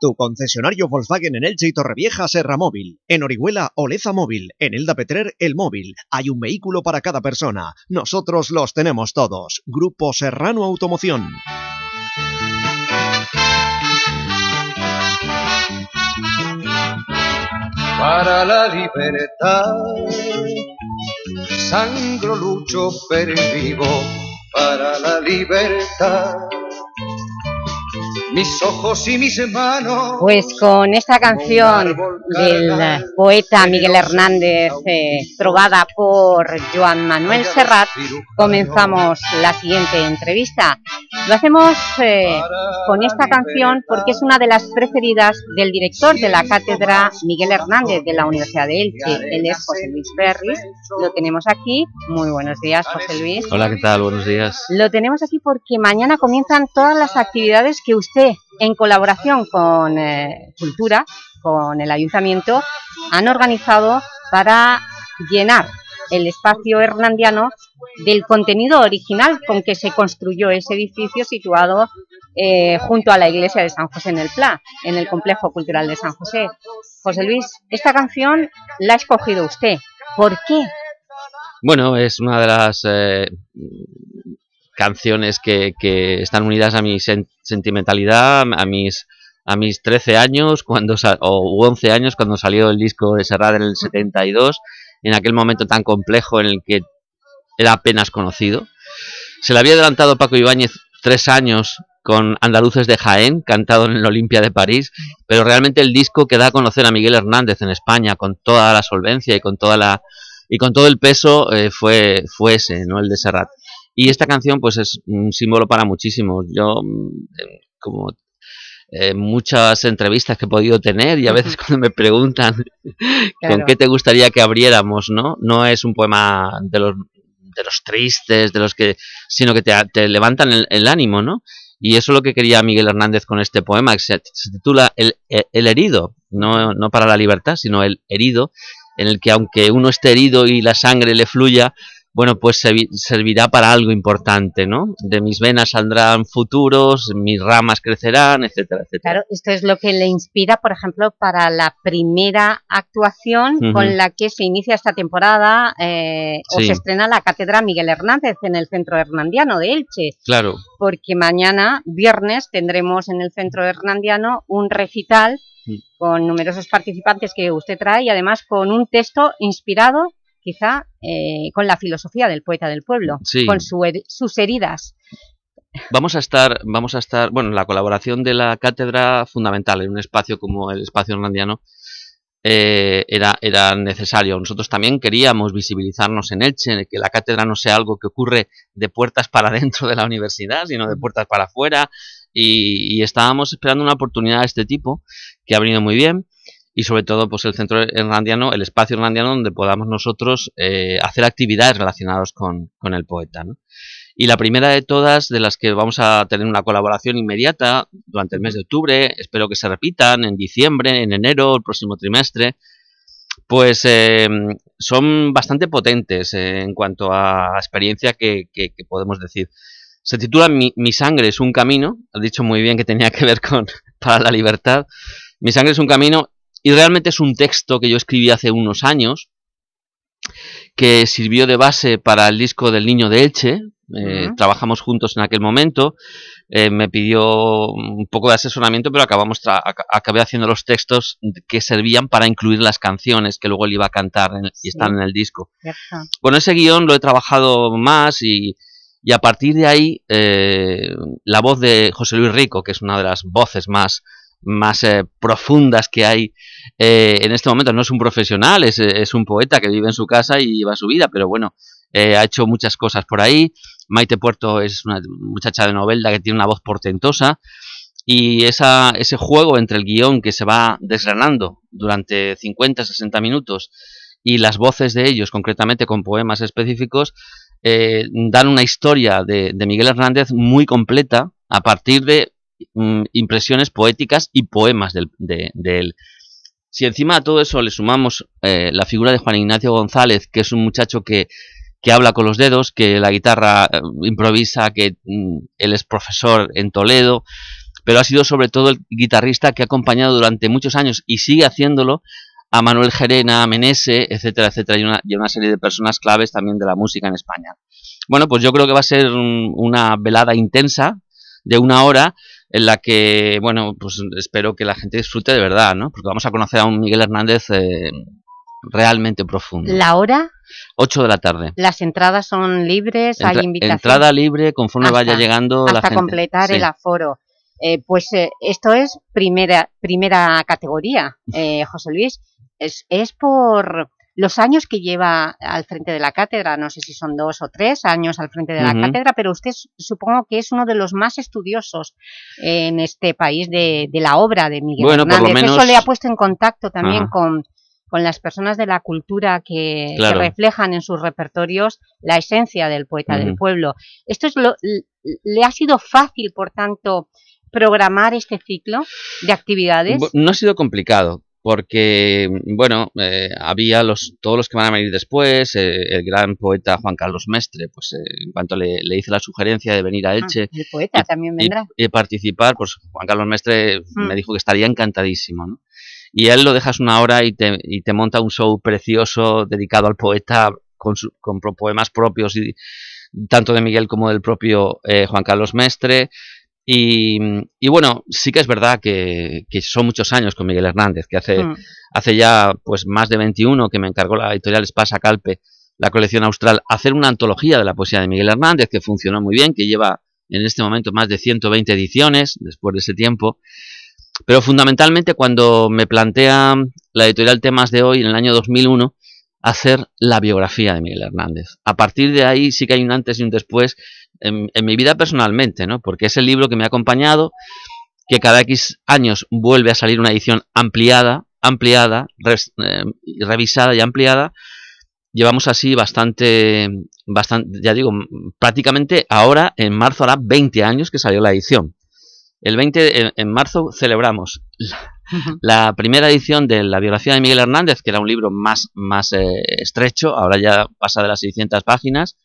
Tu concesionario Volkswagen en Elche y Torrevieja Serra Móvil. En Orihuela Oleza Móvil. En Elda Petrer El Móvil. Hay un vehículo para cada persona. Nosotros los tenemos todos. Grupo Serrano Automoción. Para la libertad, sangro lucho vivo para la libertad mis ojos y mis manos. Pues con esta canción del poeta Miguel Hernández, eh, trovada por Joan Manuel Serrat, comenzamos la siguiente entrevista. Lo hacemos eh, con esta canción porque es una de las preferidas del director de la cátedra Miguel Hernández de la Universidad de Elche. Él es José Luis Ferris, lo tenemos aquí. Muy buenos días, José Luis. Hola, ¿qué tal? Buenos días. Lo tenemos aquí porque mañana comienzan todas las actividades que usted, en colaboración con eh, Cultura, con el Ayuntamiento, han organizado para llenar el espacio hernandiano del contenido original con que se construyó ese edificio situado eh, junto a la iglesia de San José en el Pla, en el Complejo Cultural de San José. José Luis, esta canción la ha escogido usted. ¿Por qué? Bueno, es una de las eh, canciones que, que, están unidas a mi sentimentalidad, a mis a mis 13 años cuando o 11 años cuando salió el disco de Serrat en el 72, en aquel momento tan complejo en el que era apenas conocido. Se le había adelantado Paco Ibáñez tres años con Andaluces de Jaén, cantado en el Olimpia de París, pero realmente el disco que da a conocer a Miguel Hernández en España con toda la solvencia y con toda la y con todo el peso eh, fue, fue ese, ¿no? el de Serrat. Y esta canción pues es un símbolo para muchísimos. Yo, mm, como eh, muchas entrevistas que he podido tener y a veces cuando me preguntan con qué te gustaría que abriéramos, ¿no? No es un poema de los, de los tristes, de los que sino que te, te levantan el, el, ánimo, ¿no? Y eso es lo que quería Miguel Hernández con este poema, que se, se titula el, el, herido, no, no para la libertad, sino el herido, en el que aunque uno esté herido y la sangre le fluya, bueno, pues servirá para algo importante, ¿no? De mis venas saldrán futuros, mis ramas crecerán, etcétera, etcétera. Claro, esto es lo que le inspira, por ejemplo, para la primera actuación uh -huh. con la que se inicia esta temporada eh, sí. o se estrena la Cátedra Miguel Hernández en el Centro Hernandiano de Elche. Claro. Porque mañana, viernes, tendremos en el Centro Hernandiano un recital con numerosos participantes que usted trae y además con un texto inspirado quizá eh, con la filosofía del poeta del pueblo, sí. con su her sus heridas. Vamos a estar, vamos a estar, bueno, la colaboración de la cátedra fundamental en un espacio como el espacio hernandiano eh, era, era necesario. Nosotros también queríamos visibilizarnos en Elche, que la cátedra no sea algo que ocurre de puertas para dentro de la universidad, sino de puertas para afuera, y, y estábamos esperando una oportunidad de este tipo, que ha venido muy bien, y sobre todo pues el centro hernandiano, el espacio hernandiano donde podamos nosotros eh, hacer actividades relacionadas con, con el poeta. ¿no? Y la primera de todas, de las que vamos a tener una colaboración inmediata durante el mes de octubre, espero que se repitan en diciembre, en enero, el próximo trimestre, pues eh, son bastante potentes eh, en cuanto a experiencia que, que, podemos decir. Se titula mi, mi, sangre es un camino, has dicho muy bien que tenía que ver con para la libertad. Mi sangre es un camino y realmente es un texto que yo escribí hace unos años, que sirvió de base para el disco del Niño de Elche, eh, uh -huh. trabajamos juntos en aquel momento, eh, me pidió un poco de asesoramiento, pero acabamos acabé haciendo los textos que servían para incluir las canciones que luego él iba a cantar en, sí. y están en el disco. Bueno, ese guion lo he trabajado más y, y a partir de ahí eh, la voz de José Luis Rico, que es una de las voces más más eh, profundas que hay eh, en este momento. No es un profesional, es, es, un poeta que vive en su casa y lleva su vida, pero bueno, eh, ha hecho muchas cosas por ahí. Maite Puerto es una muchacha de novela que tiene una voz portentosa y esa, ese juego entre el guion que se va desgranando durante 50, 60 minutos y las voces de ellos, concretamente con poemas específicos, eh, dan una historia de, de Miguel Hernández muy completa a partir de mm, impresiones poéticas y poemas de, de, de, él. Si encima a todo eso le sumamos eh, la figura de Juan Ignacio González, que es un muchacho que, que habla con los dedos, que la guitarra eh, improvisa, que mm, él es profesor en Toledo, pero ha sido sobre todo el guitarrista que ha acompañado durante muchos años y sigue haciéndolo a Manuel Gerena, a Menese, etcétera, etcétera, y una, y una serie de personas claves también de la música en España. Bueno, pues yo creo que va a ser un, una velada intensa de una hora en la que, bueno, pues espero que la gente disfrute de verdad, ¿no? Porque vamos a conocer a un Miguel Hernández eh, realmente profundo. ¿La hora? 8 de la tarde. ¿Las entradas son libres? Entra ¿Hay invitación? Entrada libre conforme hasta, vaya llegando hasta la gente. completar sí. el aforo. Eh, pues eh, esto es primera, primera categoría, eh, José Luis. Es, es por los años que lleva al frente de la cátedra, no sé si son dos o tres años al frente de la cátedra, pero usted supongo que es uno de los más estudiosos en este país de, de la obra de Miguel Bueno, por lo Hernández. Eso menos- le ha puesto en contacto también con, con las personas de la cultura que, que reflejan en sus repertorios la esencia del poeta del pueblo. ¿Esto es lo, le ha sido fácil, por tanto, programar este ciclo de actividades? No ha sido complicado, porque, bueno, eh, había los, todos los que van a venir después, eh, el gran poeta Juan Carlos Mestre, pues eh, en cuanto le, le hice la sugerencia de venir a Elche Ah, el poeta también y, vendrá. y participar, pues Juan Carlos Mestre Mm. me dijo que estaría encantadísimo, ¿no? Y a él lo dejas una hora y te, y te monta un show precioso dedicado al poeta con, su- con poemas propios y tanto de Miguel como del propio eh, Juan Carlos Mestre. Y, y bueno, sí que es verdad que, que son muchos años con Miguel Hernández, que hace, Mm. hace ya pues más de 21 que me encargó la editorial Espasa Calpe, la colección austral, hacer una antología de la poesía de Miguel Hernández, que funcionó muy bien, que lleva en este momento más de 120 ediciones después de ese tiempo. Pero fundamentalmente cuando me plantea la editorial Temas de hoy, en el año 2001, hacer la biografía de Miguel Hernández. A partir de ahí sí que hay un antes y un después en, en mi vida personalmente, ¿no? Porque es el libro que me ha acompañado, que cada X años vuelve a salir una edición ampliada, ampliada, res- eh, revisada y ampliada. Llevamos así bastante, bastante, ya digo, prácticamente ahora en marzo hará 20 años que salió la edición. El 20 en, en marzo celebramos la, la primera edición de la biografía de Miguel Hernández, que era un libro más, más eh, estrecho, ahora ya pasa de las 600 páginas,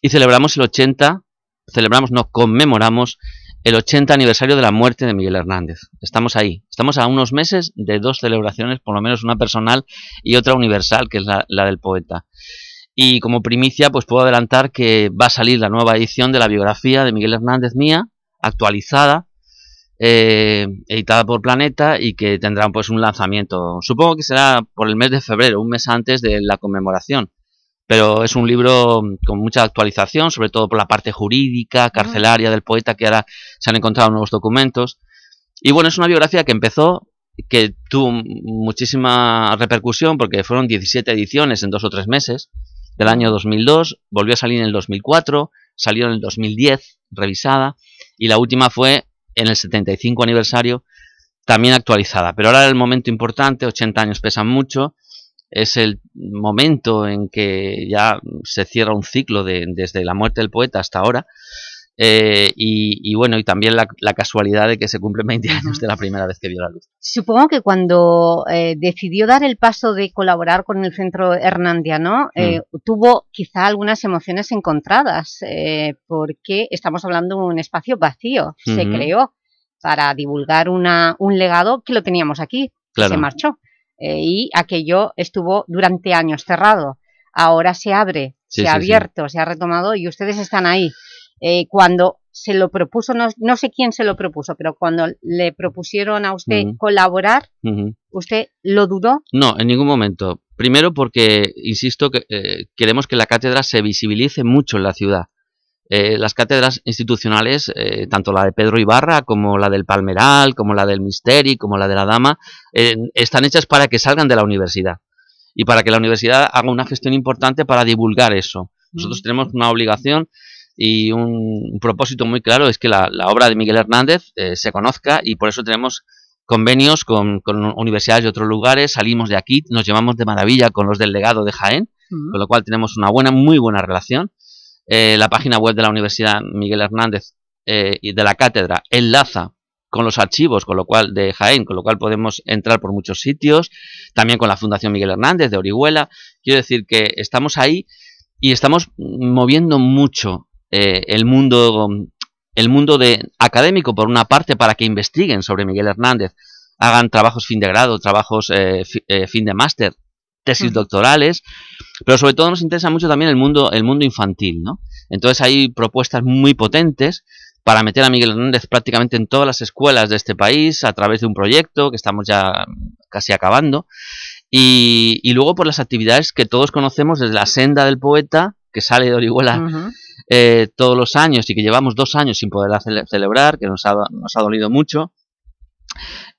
y celebramos el 80, celebramos, no, conmemoramos el 80 aniversario de la muerte de Miguel Hernández. Estamos ahí, estamos a unos meses de dos celebraciones, por lo menos una personal y otra universal, que es la, la del poeta. Y como primicia, pues puedo adelantar que va a salir la nueva edición de la biografía de Miguel Hernández mía, actualizada, eh, editada por Planeta y que tendrá pues un lanzamiento. Supongo que será por el mes de febrero, un mes antes de la conmemoración. Pero es un libro con mucha actualización, sobre todo por la parte jurídica, carcelaria del poeta, que ahora se han encontrado nuevos documentos. Y bueno, es una biografía que empezó, que tuvo muchísima repercusión, porque fueron 17 ediciones en dos o tres meses, del año 2002, volvió a salir en el 2004, salió en el 2010, revisada, y la última fue en el 75 aniversario, también actualizada. Pero ahora el momento importante, 80 años pesan mucho, es el momento en que ya se cierra un ciclo de, desde la muerte del poeta hasta ahora, eh, y, y, bueno, y también la, la, casualidad de que se cumplen 20 años de la primera vez que vio la luz. Supongo que cuando eh, decidió dar el paso de colaborar con el Centro Hernandiano, eh, mm. tuvo quizá algunas emociones encontradas, porque estamos hablando de un espacio vacío, se creó para divulgar una, un legado que lo teníamos aquí, claro. se marchó, eh, y aquello estuvo durante años cerrado. Ahora se abre, sí, se ha abierto, sí. se ha retomado y ustedes están ahí. Eh, cuando se lo propuso, no, no, sé quién se lo propuso, pero cuando le propusieron a usted uh -huh. colaborar, uh -huh. ¿usted lo dudó? No, en ningún momento. Primero porque, insisto, que eh, queremos que la cátedra se visibilice mucho en la ciudad. Eh, las cátedras institucionales, eh, tanto la de Pedro Ibarra como la del Palmeral, como la del Misteri, como la de la Dama, eh, están hechas para que salgan de la universidad y para que la universidad haga una gestión importante para divulgar eso. Nosotros tenemos una obligación y un, un, propósito muy claro es que la, la obra de Miguel Hernández eh, se conozca y por eso tenemos convenios con, con, universidades de otros lugares, salimos de aquí, nos llevamos de maravilla con los del legado de Jaén, -huh. con lo cual tenemos una buena, muy buena relación. Eh, la página web de la Universidad Miguel Hernández eh, y de la cátedra enlaza con los archivos, con lo cual de Jaén, con lo cual podemos entrar por muchos sitios, también con la Fundación Miguel Hernández de Orihuela. Quiero decir que estamos ahí y estamos moviendo mucho eh, el mundo el mundo de académico por una parte para que investiguen sobre Miguel Hernández, hagan trabajos fin de grado, trabajos eh, eh, fin de máster, tesis doctorales, pero sobre todo nos interesa mucho también el mundo el mundo infantil, ¿no? Entonces hay propuestas muy potentes para meter a Miguel Hernández prácticamente en todas las escuelas de este país a través de un proyecto que estamos ya casi acabando y, y luego por las actividades que todos conocemos desde la senda del poeta que sale de Orihuela uh -huh. eh, todos los años y que llevamos dos años sin poder celebrar, que nos ha, nos ha dolido mucho.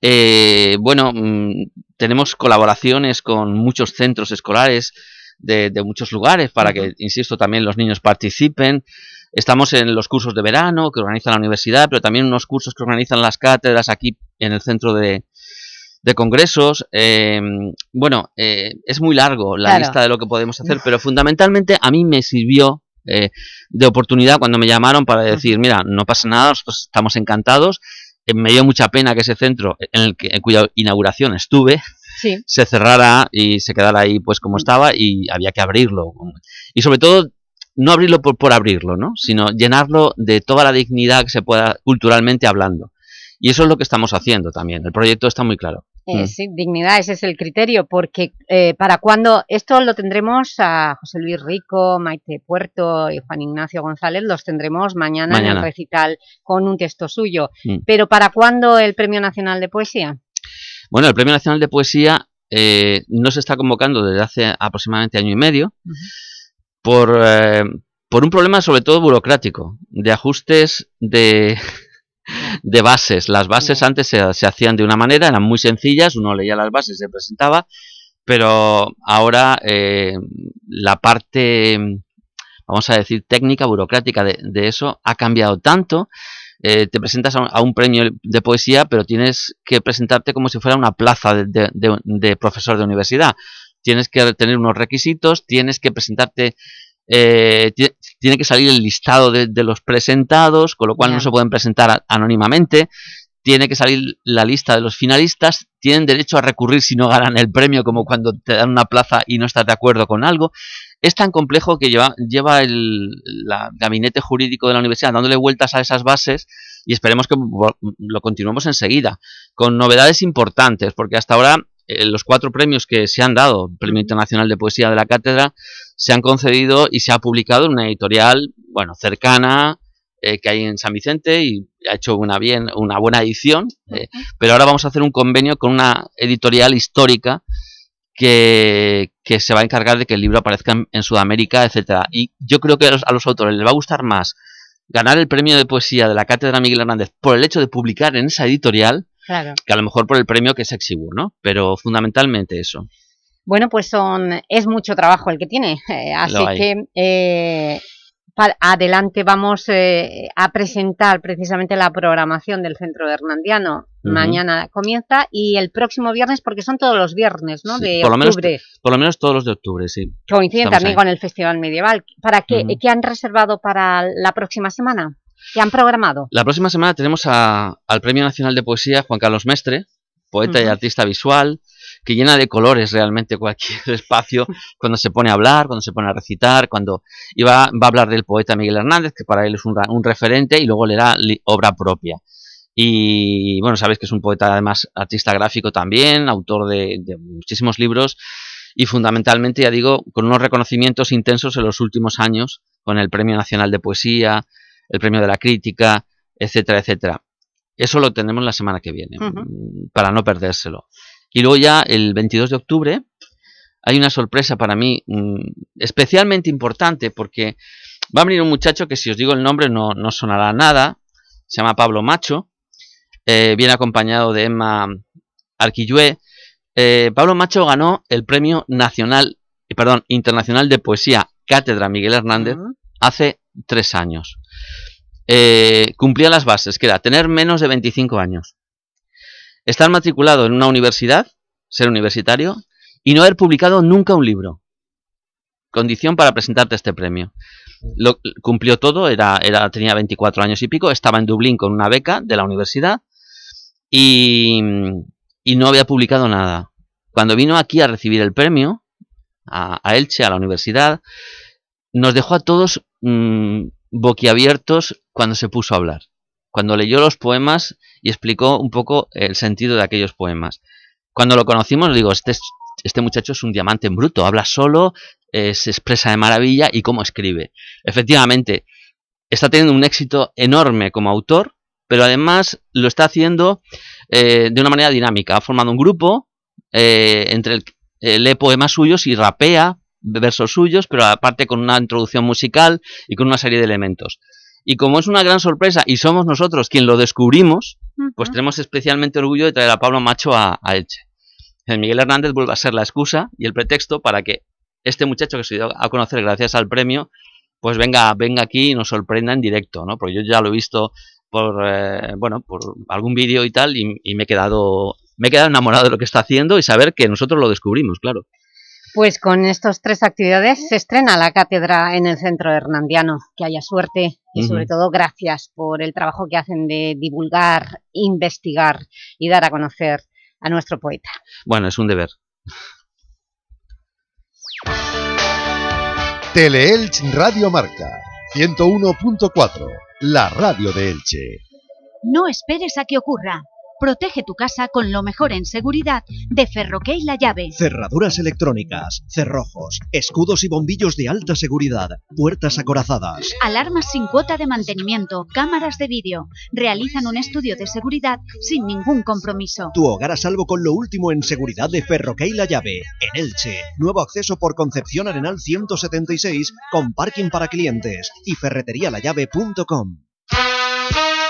Eh, bueno, mm, tenemos colaboraciones con muchos centros escolares de, muchos lugares para que, insisto, también los niños participen. Estamos en los cursos de verano que organiza la universidad, pero también unos cursos que organizan las cátedras aquí en el centro de, congresos. Em, bueno, eh, es muy largo la lista de lo que podemos hacer, pero fundamentalmente a mí me sirvió eh, de oportunidad cuando me llamaron para decir, mira, no pasa nada, nosotros estamos encantados. Me dio mucha pena que ese centro, en, el que, en cuya inauguración estuve, se cerrara y se quedara ahí pues como estaba y había que abrirlo. Y sobre todo, no abrirlo por, por abrirlo, ¿no? sino llenarlo de toda la dignidad que se pueda culturalmente hablando. Y eso es lo que estamos haciendo también. El proyecto está muy claro. Eh, mm. Sí, dignidad, ese es el criterio, porque eh, para cuando esto lo tendremos a José Luis Rico, Maite Puerto y Juan Ignacio González, los tendremos mañana, en el recital con un texto suyo. Mm. Pero ¿para cuándo el Premio Nacional de Poesía? Bueno, el Premio Nacional de Poesía eh, no se está convocando desde hace aproximadamente año y medio por, por un problema sobre todo burocrático, de ajustes de de bases. Las bases antes se, hacían de una manera, eran muy sencillas, uno leía las bases y se presentaba, pero ahora eh, la parte, vamos a decir, técnica, burocrática de, eso ha cambiado tanto. Eh, te presentas a un, premio de poesía, pero tienes que presentarte como si fuera una plaza de profesor de universidad. Tienes que tener unos requisitos, tienes que presentarte eh, tiene que salir el listado de, los presentados, con lo cual no se pueden presentar anónimamente, tiene que salir la lista de los finalistas, tienen derecho a recurrir si no ganan el premio, como cuando te dan una plaza y no estás de acuerdo con algo. Es tan complejo que lleva, lleva el gabinete jurídico de la universidad dándole vueltas a esas bases y esperemos que lo continuemos enseguida, con novedades importantes, porque hasta ahora los cuatro premios que se han dado, el Premio Internacional de Poesía de la Cátedra, se han concedido y se ha publicado en una editorial, bueno, cercana, eh, que hay en San Vicente y ha hecho una, bien, una buena edición, eh, pero ahora vamos a hacer un convenio con una editorial histórica que, se va a encargar de que el libro aparezca en, Sudamérica, etcétera. Y yo creo que a los, autores les va a gustar más ganar el premio de poesía de la Cátedra Miguel Hernández por el hecho de publicar en esa editorial que a lo mejor por el premio que es exiguo, ¿no? Pero fundamentalmente eso. Bueno, pues son es mucho trabajo el que tiene, eh, así que eh, adelante vamos eh, a presentar precisamente la programación del Centro de Hernandiano. Mañana comienza y el próximo viernes, porque son todos los viernes, ¿no? de por octubre. Lo menos, por lo menos todos los de octubre, sí. Coinciden también con el Festival Medieval. ¿Para qué, qué han reservado para la próxima semana? ¿Qué han programado? La próxima semana tenemos al Premio Nacional de Poesía Juan Carlos Mestre, poeta y artista visual, que llena de colores realmente cualquier espacio cuando se pone a hablar, cuando se pone a recitar, cuando va, va a hablar del poeta Miguel Hernández, que para él es un, referente, y luego le da obra propia. Y bueno, sabes que es un poeta además artista gráfico también, autor de, de muchísimos libros, y fundamentalmente, ya digo, con unos reconocimientos intensos en los últimos años, con el Premio Nacional de Poesía, el Premio de la Crítica, etcétera, etcétera. Eso lo tenemos la semana que viene, mm, para no perdérselo. Y luego ya el 22 de octubre hay una sorpresa para mí mm, especialmente importante porque va a venir un muchacho que si os digo el nombre no, no sonará nada, se llama Pablo Macho, eh, viene acompañado de Emma Arquillué. Eh, Pablo Macho ganó el Premio Nacional, eh, perdón, Internacional de Poesía Cátedra Miguel Hernández hace tres años eh, cumplía las bases, que era tener menos de 25 años, estar matriculado en una universidad, ser universitario, y no haber publicado nunca un libro. Condición para presentarte este premio. Lo, cumplió todo, era, era, tenía 24 años y pico, estaba en Dublín con una beca de la universidad y, no había publicado nada. Cuando vino aquí a recibir el premio, a, Elche, a la universidad, nos dejó a todos mm, boquiabiertos cuando se puso a hablar. Cuando leyó los poemas y explicó un poco el sentido de aquellos poemas. Cuando lo conocimos, digo, este, este muchacho es un diamante en bruto, habla solo, eh, se expresa de maravilla y cómo escribe. Efectivamente, está teniendo un éxito enorme como autor, pero además lo está haciendo eh, de una manera dinámica. Ha formado un grupo, eh, entre el, lee poemas suyos y rapea versos suyos, pero aparte con una introducción musical y con una serie de elementos. Y como es una gran sorpresa y somos nosotros quien lo descubrimos, pues tenemos especialmente orgullo de traer a Pablo Macho a, a Elche. El Miguel Hernández vuelve a ser la excusa y el pretexto para que este muchacho que se dio a conocer gracias al premio, pues venga, venga aquí y nos sorprenda en directo, ¿no? Porque yo ya lo he visto por, eh, bueno, por algún vídeo y tal y, y me he quedado me he quedado enamorado de lo que está haciendo y saber que nosotros lo descubrimos, claro. Pues con estas tres actividades se estrena la cátedra en el Centro Hernandiano. Que haya suerte y sobre todo gracias por el trabajo que hacen de divulgar, investigar y dar a conocer a nuestro poeta. Bueno, es un deber. Teleelch Radio Marca 101.4, la radio de Elche. No esperes a que ocurra. Protege tu casa con lo mejor en seguridad de Ferroquey La Llave. Cerraduras electrónicas, cerrojos, escudos y bombillos de alta seguridad, puertas acorazadas. Alarmas sin cuota de mantenimiento, cámaras de vídeo. Realizan un estudio de seguridad sin ningún compromiso. Tu hogar a salvo con lo último en seguridad de Ferroquey La Llave, en Elche. Nuevo acceso por Concepción Arenal 176 con parking para clientes y ferreterialallave.com.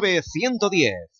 110.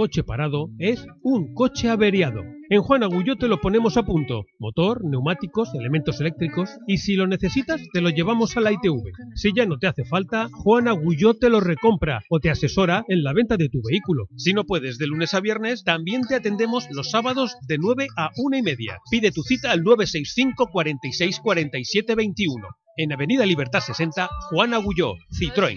Coche parado es un coche averiado. En Juan Agulló te lo ponemos a punto. Motor, neumáticos, elementos eléctricos y si lo necesitas te lo llevamos a la ITV. Si ya no te hace falta, Juan Agulló te lo recompra o te asesora en la venta de tu vehículo. Si no puedes de lunes a viernes, también te atendemos los sábados de 9 a 1 y media. Pide tu cita al 965 46 47 21. En Avenida Libertad 60, Juan Agulló, Citroën.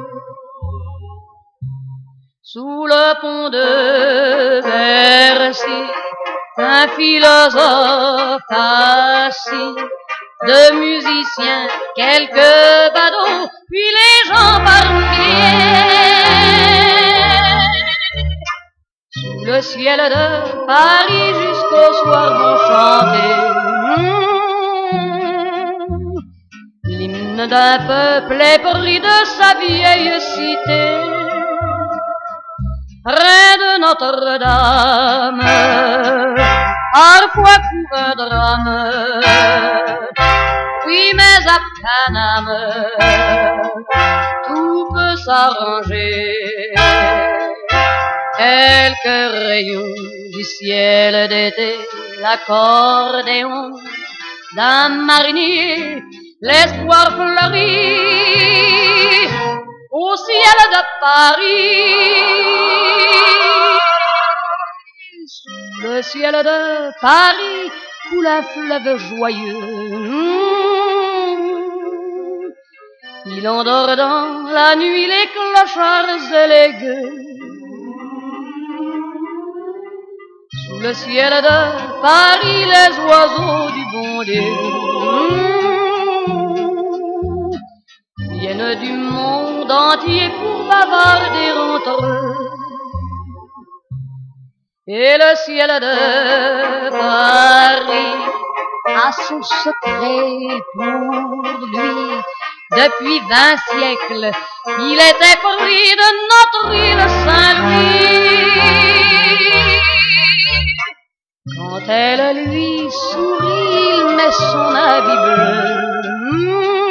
Sous le pont de Bercy, un philosophe assis, de musiciens, quelques badauds, puis les gens par. Sous le ciel de Paris jusqu'au soir vont chanter l'hymne d'un peuple épris de sa vieille cité. Près de Notre-Dame, parfois court un drame. Oui, mais à Paname, tout peut s'arranger. Quelques rayons du ciel d'été, l'accordéon d'un marinier, l'espoir fleurit au ciel de Paris. Sous le ciel de Paris coule un fleuve joyeux. Il endort dans la nuit les clochards et les gueux. Sous le ciel de Paris les oiseaux du bon Dieu viennent du monde entier pour bavarder entre eux. Et le ciel de Paris a son secret pour lui. depuis vingt siècles. Il était pris de notre île Saint-Louis. Quand elle lui sourit, il met son habit bleu.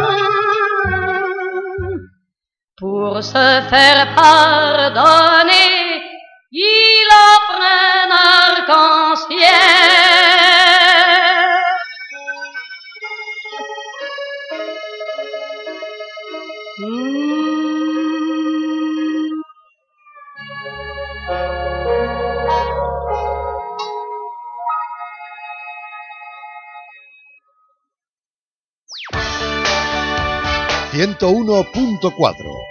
Pour se faire pardonner, il offre un arc-en-ciel. Mm. 101.4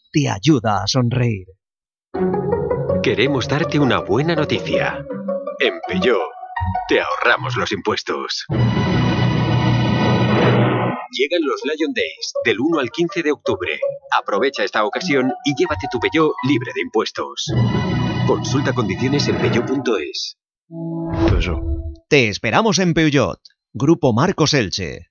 te ayuda a sonreír. Queremos darte una buena noticia. En Peugeot te ahorramos los impuestos. Llegan los Lion Days del 1 al 15 de octubre. Aprovecha esta ocasión y llévate tu Peugeot libre de impuestos. Consulta condiciones en peugeot.es. Te esperamos en Peugeot. Grupo Marcos Elche.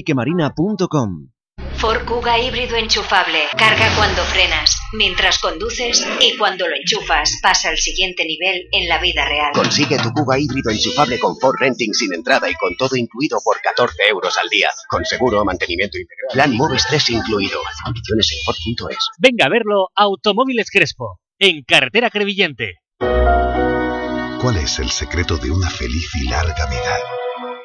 Ford Kuga híbrido enchufable. Carga cuando frenas, mientras conduces y cuando lo enchufas pasa al siguiente nivel en la vida real. Consigue tu Kuga híbrido enchufable con Ford Renting sin entrada y con todo incluido por 14 euros al día. Con seguro, mantenimiento integral. Plan Moves 3 incluido. Condiciones en Ford.es. Venga a verlo Automóviles Crespo, en Carretera Crevillente. ¿Cuál es el secreto de una feliz y larga vida?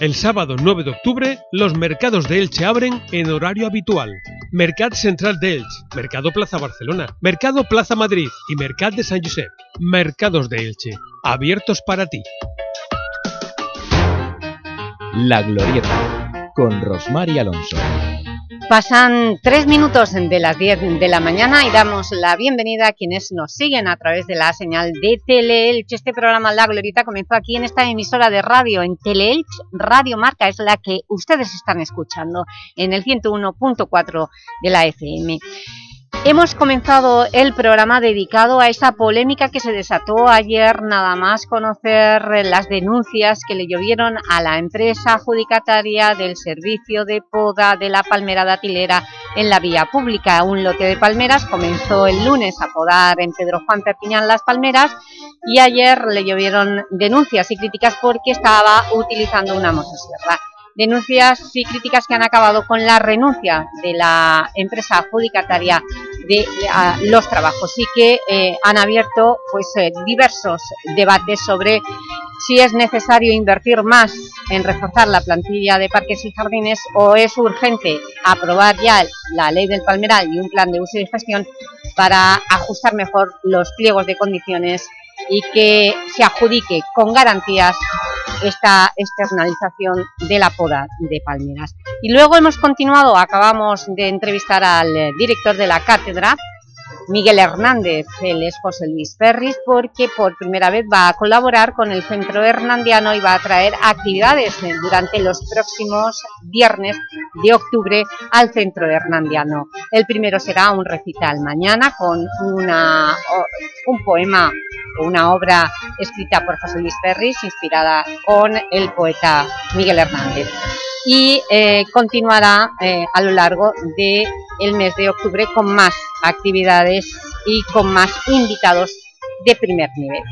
El sábado 9 de octubre, los mercados de Elche abren en horario habitual. Mercat Central de Elche, Mercado Plaza Barcelona, Mercado Plaza Madrid y Mercat de San Josep. Mercados de Elche, abiertos para ti. La Glorieta, con Rosmar y Alonso. Pasan tres minutos de las 10 de la mañana y damos la bienvenida a quienes nos siguen a través de la señal de Teleelch. Este programa La Glorita comenzó aquí en esta emisora de radio, en Teleelch Radio Marca, es la que ustedes están escuchando en el 101.4 de la FM. Hemos comenzado el programa dedicado a esa polémica que se desató ayer, nada más conocer las denuncias que le llovieron a la empresa adjudicataria del servicio de poda de la palmera datilera en la vía pública. Un lote de palmeras comenzó el lunes a podar en Pedro Juan Perpiñán las palmeras y ayer le llovieron denuncias y críticas porque estaba utilizando una motosierra denuncias y críticas que han acabado con la renuncia de la empresa adjudicataria de los trabajos. Y que eh, han abierto pues, eh, diversos debates sobre si es necesario invertir más en reforzar la plantilla de parques y jardines o es urgente aprobar ya la ley del palmeral y un plan de uso y gestión para ajustar mejor los pliegos de condiciones y que se adjudique con garantías esta externalización de la poda de palmeras. Y luego hemos continuado, acabamos de entrevistar al eh, director de la cátedra, Miguel Hernández, el es José Luis Ferris, porque por primera vez va a colaborar con el Centro Hernandiano y va a traer actividades durante los próximos viernes de octubre al Centro Hernandiano. El primero será un recital mañana con una, un poema una obra escrita por José Luis Ferris, inspirada con el poeta Miguel Hernández. Y eh, continuará eh, a lo largo de el mes de octubre con más actividades y con más invitados de primer nivel.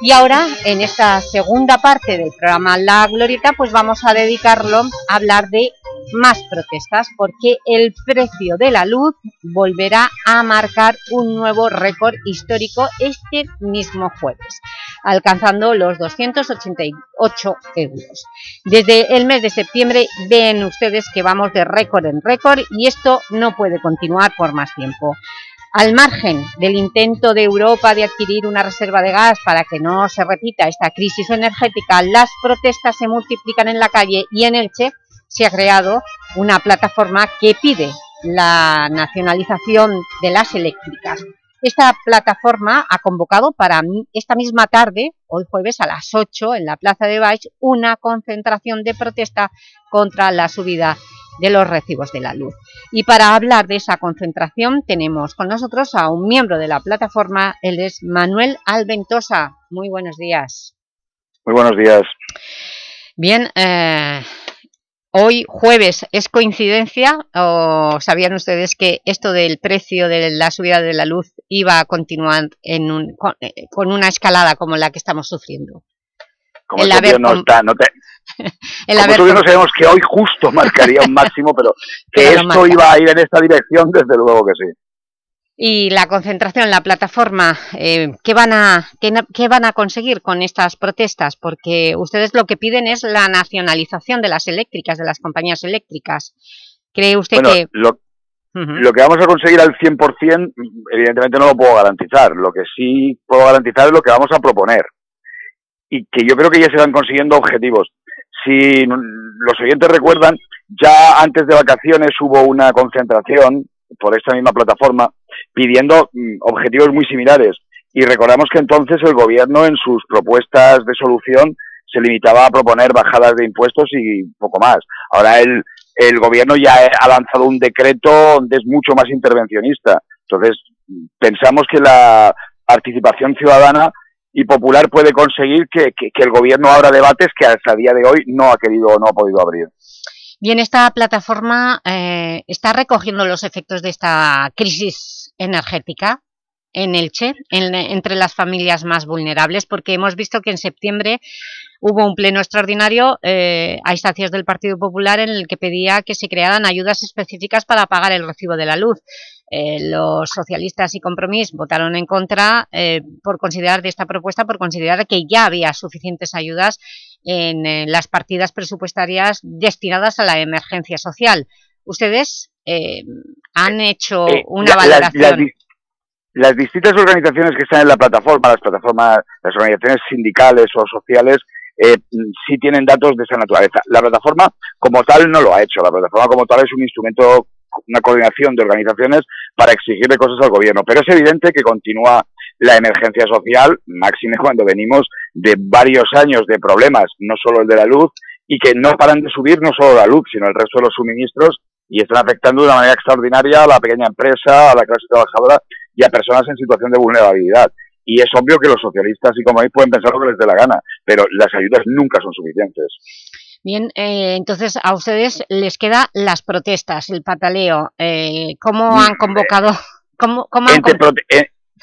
Y ahora, en esta segunda parte del programa La Glorieta, pues vamos a dedicarlo a hablar de más protestas, porque el precio de la luz volverá a marcar un nuevo récord histórico este mismo jueves, alcanzando los 288 euros. Desde el mes de septiembre ven ustedes que vamos de récord en récord y esto no puede continuar por más tiempo. Al margen del intento de Europa de adquirir una reserva de gas para que no se repita esta crisis energética, las protestas se multiplican en la calle y en Elche se ha creado una plataforma que pide la nacionalización de las eléctricas. Esta plataforma ha convocado para esta misma tarde, hoy jueves a las 8, en la Plaza de Baix, una concentración de protesta contra la subida de los recibos de la luz. Y para hablar de esa concentración tenemos con nosotros a un miembro de la plataforma, él es Manuel Alventosa. Muy buenos días. Muy buenos días. Bien, eh, hoy jueves, ¿es coincidencia o sabían ustedes que esto del precio de la subida de la luz iba a continuar en un, con, eh, una escalada como la que estamos sufriendo? Como el haber no está, no te, el Como no sabemos que hoy justo marcaría un máximo, pero que esto iba a ir en esta dirección, desde luego que sí. Y la concentración, la plataforma, eh, ¿qué, van a, qué, van a conseguir con estas protestas? Porque ustedes lo que piden es la nacionalización de las eléctricas, de las compañías eléctricas. ¿Cree usted que...? Lo, lo que vamos a conseguir al 100%, evidentemente no lo puedo garantizar. Lo que sí puedo garantizar es lo que vamos a proponer. Y que yo creo que ya se van consiguiendo objetivos. Si los oyentes recuerdan, ya antes de vacaciones hubo una concentración por esta misma plataforma pidiendo mm, objetivos muy similares. Y recordamos que entonces el gobierno en sus propuestas de solución se limitaba a proponer bajadas de impuestos y poco más. Ahora el, el gobierno ya ha lanzado un decreto donde es mucho más intervencionista. Entonces, pensamos que la participación ciudadana y Popular puede conseguir que, el gobierno abra debates que hasta el día de hoy no ha querido o no ha podido abrir. Bien, esta plataforma eh, está recogiendo los efectos de esta crisis energética en Elche, entre las familias más vulnerables, porque hemos visto que en septiembre hubo un pleno extraordinario eh, a instancias del Partido Popular en el que pedía que se crearan ayudas específicas para pagar el recibo de la luz. Eh, los socialistas y Compromís votaron en contra eh, por considerar de esta propuesta, por considerar que ya había suficientes ayudas en las partidas presupuestarias destinadas a la emergencia social. ¿Ustedes han hecho una valoración? las distintas organizaciones que están en la plataforma, las plataformas, las organizaciones sindicales o sociales, eh, sí tienen datos de esa naturaleza. La plataforma como tal no lo ha hecho. La plataforma como tal es un instrumento, una coordinación de organizaciones para exigirle cosas al gobierno. Pero es evidente que continúa la emergencia social, máxime cuando venimos de varios años de problemas, no solo el de la luz, y que no paran de subir no solo la luz, sino el resto de los suministros, y están afectando de una manera extraordinaria a la pequeña empresa, a la clase trabajadora y a personas en situación de vulnerabilidad. Y es obvio que los socialistas, y como veis, pueden pensar lo que les dé la gana, pero las ayudas nunca son suficientes. Bien, eh, entonces a ustedes les quedan las protestas, el pataleo. Eh, ¿Cómo han convocado? ¿Cómo, cómo han entre, prote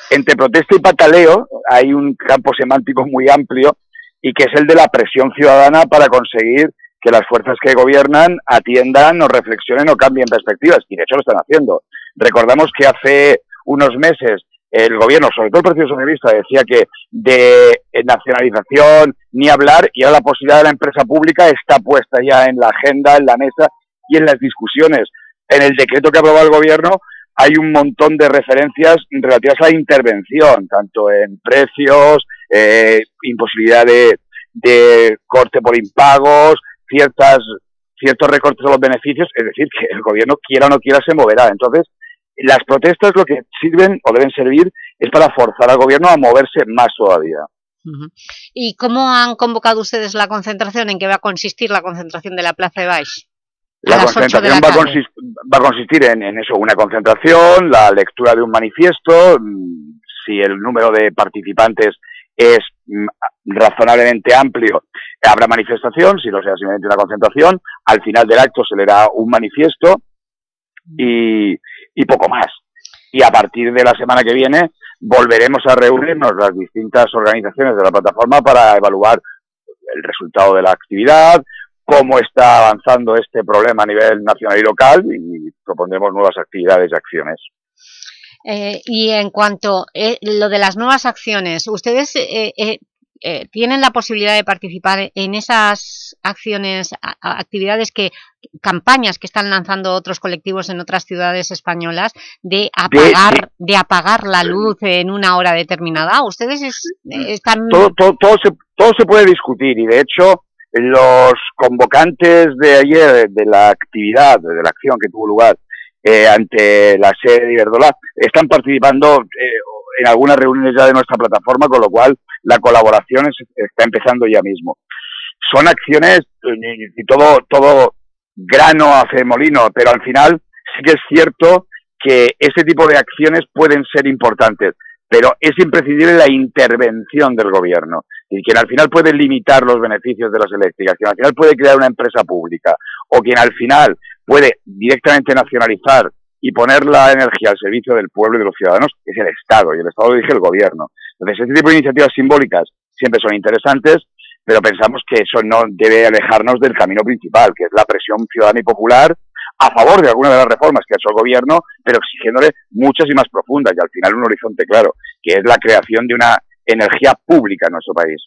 entre protesta y pataleo hay un campo semántico muy amplio y que es el de la presión ciudadana para conseguir que las fuerzas que gobiernan atiendan o reflexionen o cambien perspectivas. Y de hecho lo están haciendo. Recordamos que hace unos meses el gobierno, sobre todo el Partido Socialista, decía que de nacionalización ni hablar y ahora la posibilidad de la empresa pública está puesta ya en la agenda, en la mesa y en las discusiones. En el decreto que aprobó el gobierno hay un montón de referencias relativas a la intervención, tanto en precios, eh, imposibilidad de, de corte por impagos, ciertas ciertos recortes a los beneficios, es decir, que el gobierno quiera o no quiera se moverá. Entonces, las protestas lo que sirven o deben servir es para forzar al gobierno a moverse más todavía. ¿Y cómo han convocado ustedes la concentración? ¿En qué va a consistir la concentración de la Plaza de Baix? La concentración va, a consistir en, en, eso, una concentración, la lectura de un manifiesto, mm, si el número de participantes es mm, razonablemente amplio, habrá manifestación, si no sea simplemente una concentración, al final del acto se le da un manifiesto y, y poco más. Y a partir de la semana que viene volveremos a reunirnos las distintas organizaciones de la plataforma para evaluar el resultado de la actividad, cómo está avanzando este problema a nivel nacional y local y propondremos nuevas actividades y acciones. Eh, y en cuanto a eh, lo de las nuevas acciones, ¿ustedes eh, eh eh, tienen la posibilidad de participar en esas acciones, actividades que, campañas que están lanzando otros colectivos en otras ciudades españolas de apagar, de, apagar la luz en una hora determinada. ¿Ustedes están...? Todo, todo, todo, se, todo se puede discutir y de hecho los convocantes de ayer de la actividad, de la acción que tuvo lugar eh, ante la sede de Iberdrola, están participando eh, en algunas reuniones ya de nuestra plataforma, con lo cual la colaboración está empezando ya mismo. Son acciones y todo, todo grano hace molino, pero al final sí que es cierto que ese tipo de acciones pueden ser importantes, pero es imprescindible la intervención del gobierno y quien al final puede limitar los beneficios de las eléctricas, quien al final puede crear una empresa pública o quien al final puede directamente nacionalizar y poner la energía al servicio del pueblo y de los ciudadanos es el Estado, y el Estado lo el gobierno. Entonces, este tipo de iniciativas simbólicas siempre son interesantes, pero pensamos que eso no debe alejarnos del camino principal, que es la presión ciudadana y popular a favor de alguna de las reformas que ha hecho el gobierno, pero exigiéndole muchas y más profundas, y al final un horizonte claro, que es la creación de una energía pública en nuestro país.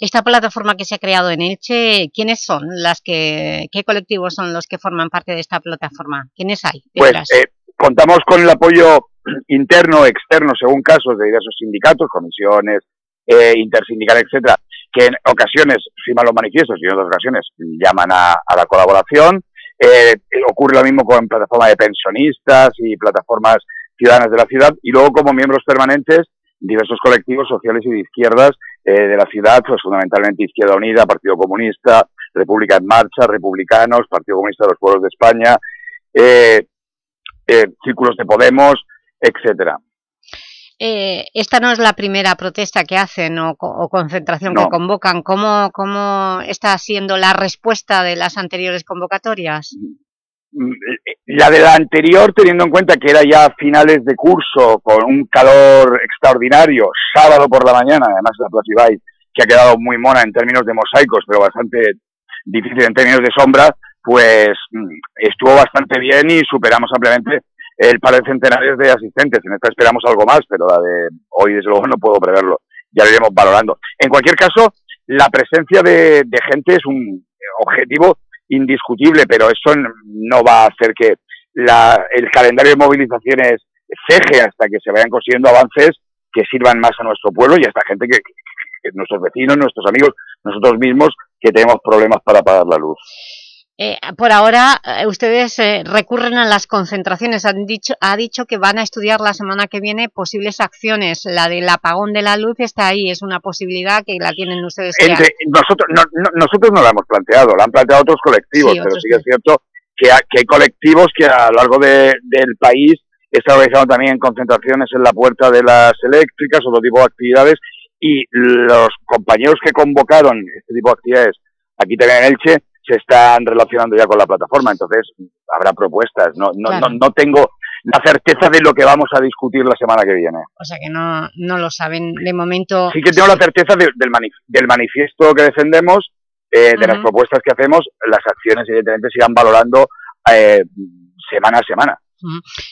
Esta plataforma que se ha creado en Elche, ¿quiénes son las que, qué colectivos son los que forman parte de esta plataforma? ¿Quiénes hay? Pues eh, Contamos con el apoyo interno, externo, según casos de diversos sindicatos, comisiones, eh, intersindicales, etcétera, que en ocasiones firman los manifiestos y en otras ocasiones llaman a, la colaboración. Eh, ocurre lo mismo con plataformas de pensionistas y plataformas ciudadanas de la ciudad y luego como miembros permanentes diversos colectivos sociales y de izquierdas eh, de la ciudad, pues fundamentalmente Izquierda Unida, Partido Comunista, República en Marcha, Republicanos, Partido Comunista de los Pueblos de España, eh, eh, círculos de Podemos, etcétera. Eh, esta no es la primera protesta que hacen o, concentración que convocan. ¿Cómo, ¿Cómo está siendo la respuesta de las anteriores convocatorias? Mm, eh, la de la anterior, teniendo en cuenta que era ya finales de curso, con un calor extraordinario, sábado por la mañana, además la Plaza que ha quedado muy mona en términos de mosaicos, pero bastante difícil en términos de sombra, pues mm, estuvo bastante bien y superamos ampliamente el par de centenares de asistentes. En esta esperamos algo más, pero la de hoy, desde luego, no puedo preverlo. Ya lo iremos valorando. En cualquier caso, la presencia de, gente es un objetivo indiscutible, pero eso no va a hacer que la, el calendario de movilizaciones ceje hasta que se vayan consiguiendo avances que sirvan más a nuestro pueblo y a esta gente que, que nuestros vecinos, nuestros amigos, nosotros mismos, que tenemos problemas para pagar la luz. Eh, por ahora, eh, ustedes eh, recurren a las concentraciones. Han dicho, ha dicho que van a estudiar la semana que viene posibles acciones. La del apagón de la luz está ahí, es una posibilidad que la tienen ustedes nosotros, no, nosotros no la hemos planteado, la han planteado otros colectivos, pero sí es cierto que, hay colectivos que a lo largo del país están organizando también concentraciones en la puerta de las eléctricas, otro tipo de actividades, y los compañeros que convocaron este tipo de actividades aquí también en Elche se están relacionando ya con la plataforma, entonces habrá propuestas. No, no, no, no tengo la certeza de lo que vamos a discutir la semana que viene. O sea que no, no lo saben de momento. Sí que tengo la certeza del, del manifiesto que defendemos, eh, de las propuestas que hacemos, las acciones evidentemente se irán valorando eh, semana a semana.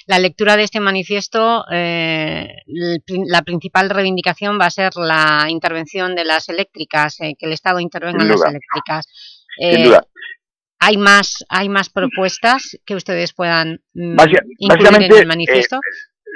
La lectura de este manifiesto, eh, la principal reivindicación va a ser la intervención de las eléctricas, que el Estado intervenga en las eléctricas. Sin duda hay más, hay más propuestas que ustedes puedan mm, incluir en el manifiesto. Eh,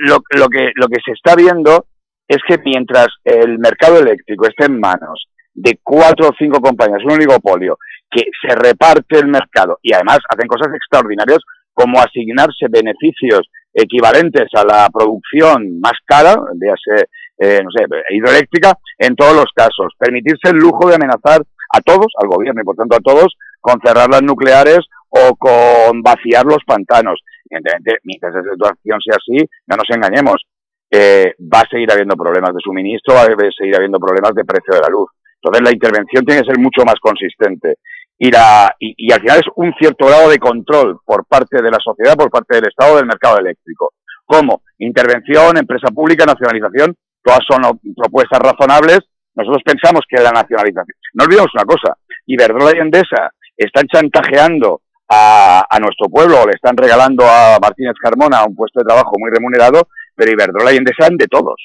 lo, lo, que, lo que se está viendo es que mientras el mercado eléctrico esté en manos de cuatro o cinco compañías, un oligopolio, que se reparte el mercado y además hacen cosas extraordinarias como asignarse beneficios equivalentes a la producción más cara, dígase, eh, no sé, hidroeléctrica, en todos los casos. Permitirse el lujo de amenazar a todos, al gobierno y por tanto a todos, con cerrar las nucleares o con vaciar los pantanos. Evidentemente, mientras esa situación sea así, no nos engañemos, eh, va a seguir habiendo problemas de suministro, va a seguir habiendo problemas de precio de la luz. Entonces la intervención tiene que ser mucho más consistente. Y, la, y, al final es un cierto grado de control por parte de la sociedad, por parte del Estado del mercado eléctrico. ¿Cómo? Intervención, empresa pública, nacionalización, todas son propuestas razonables. Nosotros pensamos que la nacionalización. No olvidemos una cosa, Iberdrola y Endesa están chantajeando a, nuestro pueblo le están regalando a Martínez Carmona un puesto de trabajo muy remunerado, pero Iberdrola y Endesa de todos,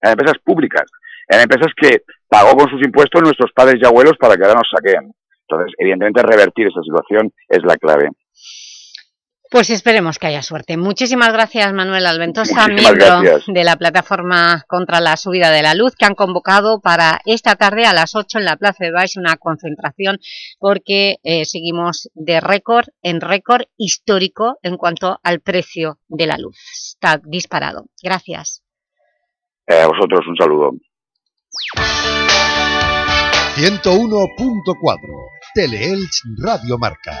en empresas públicas, en empresas que pagó con sus impuestos nuestros padres y abuelos para que ahora nos saquen. Entonces, evidentemente, revertir esa situación es la clave. Pues esperemos que haya suerte. Muchísimas gracias, Manuel Alventosa, miembro de la Plataforma contra la Subida de la Luz, que han convocado para esta tarde a las 8 en la Plaza de Baix una concentración porque eh, seguimos de récord en récord histórico en cuanto al precio de la luz. Está disparado. Gracias. Eh, a vosotros un saludo. 101.4 Teleelch Radio Marca.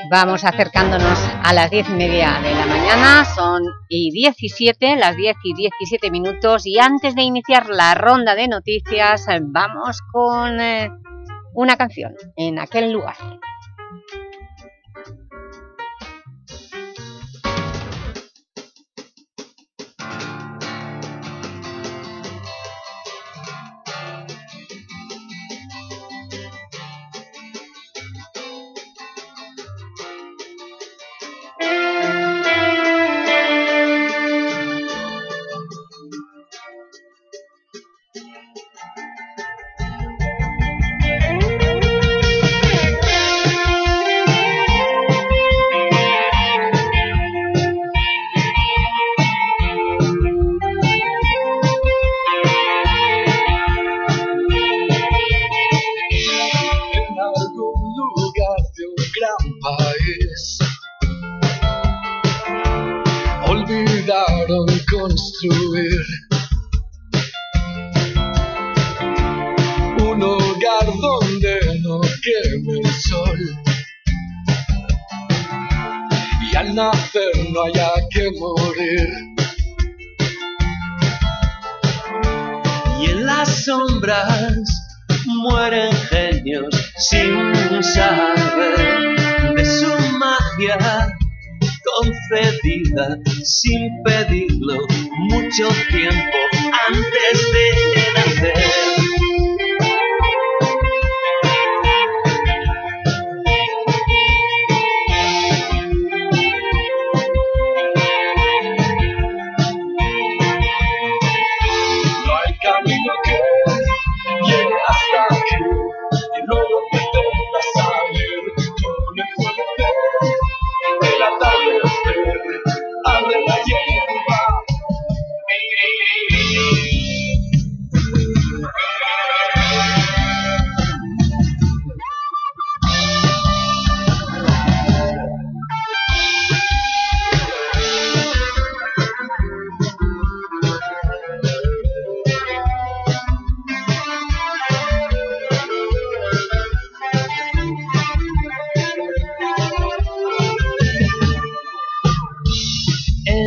Vamos acercándonos a las diez y media de la mañana, son y 17, las 10 y 17 minutos, y antes de iniciar la ronda de noticias, vamos con eh, una canción en aquel lugar.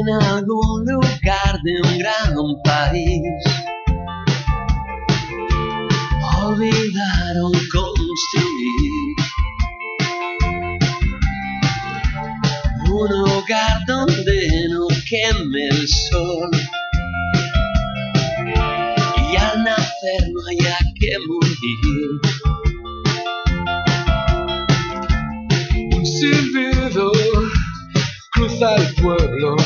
En algún lugar de un gran país. Olvidaron construir un hogar donde no queme el sol. Y al nacer no haya que morir. Un silbido cruza el pueblo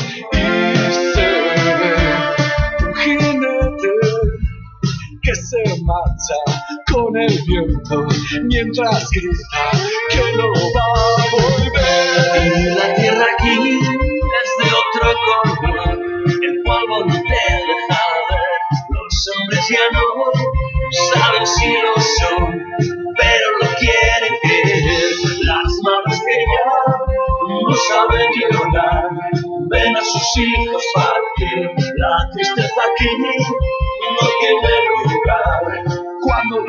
el viento mientras grita que no va a volver. La tierra aquí es de otro color, el polvo no te deja ver, los hombres ya no saben si lo son, pero lo quieren creer, las manos que ya no saben llorar, ven a sus hijos partir, la tristeza aquí no tiene lugar, cuando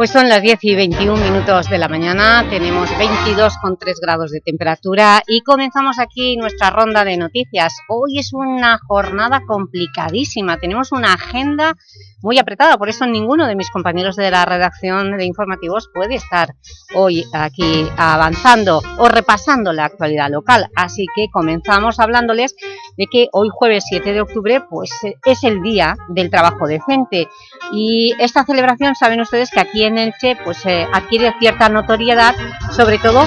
Pues son las 10 y 21 minutos de la mañana, tenemos 22,3 grados de temperatura y comenzamos aquí nuestra ronda de noticias. Hoy es una jornada complicadísima, tenemos una agenda muy apretada, por eso ninguno de mis compañeros de la redacción de informativos puede estar hoy aquí avanzando o repasando la actualidad local. Así que comenzamos hablándoles de que hoy jueves 7 de octubre pues, es el Día del Trabajo Decente y esta celebración saben ustedes que aquí en Elche pues, eh, adquiere cierta notoriedad, sobre todo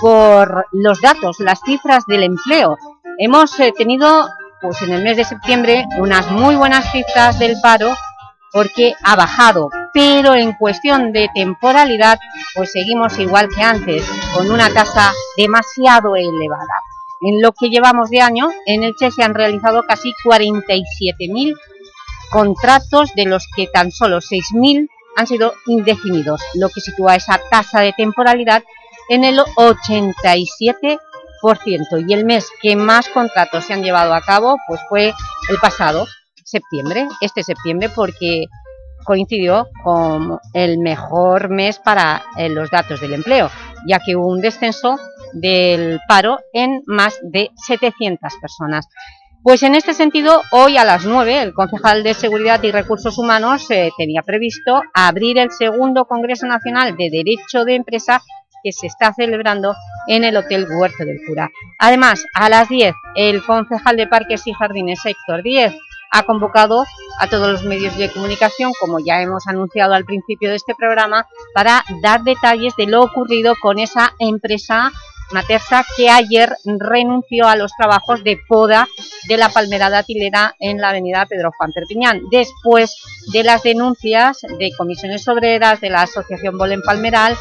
por los datos, las cifras del empleo. Hemos eh, tenido pues, en el mes de septiembre unas muy buenas cifras del paro porque ha bajado, pero en cuestión de temporalidad, pues seguimos igual que antes, con una tasa demasiado elevada. En lo que llevamos de año, en Elche se han realizado casi 47.000 contratos, de los que tan solo 6.000 han sido indefinidos, lo que sitúa esa tasa de temporalidad en el 87%. Y el mes que más contratos se han llevado a cabo pues fue el pasado, septiembre, este septiembre, porque coincidió con el mejor mes para eh, los datos del empleo, ya que hubo un descenso del paro en más de 700 personas. Pues en este sentido, hoy a las 9, el concejal de Seguridad y Recursos Humanos eh, tenía previsto abrir el segundo Congreso Nacional de Derecho de Empresa que se está celebrando en el Hotel Huerto del Cura. Además, a las 10, el concejal de Parques y Jardines, Héctor Díez, ha convocado a todos los medios de comunicación, como ya hemos anunciado al principio de este programa, para dar detalles de lo ocurrido con esa empresa Matersa que ayer renunció a los trabajos de poda de la palmera datilera en la avenida Pedro Juan Perpiñán, después de las denuncias de comisiones obreras de la Asociación Bolen Palmeral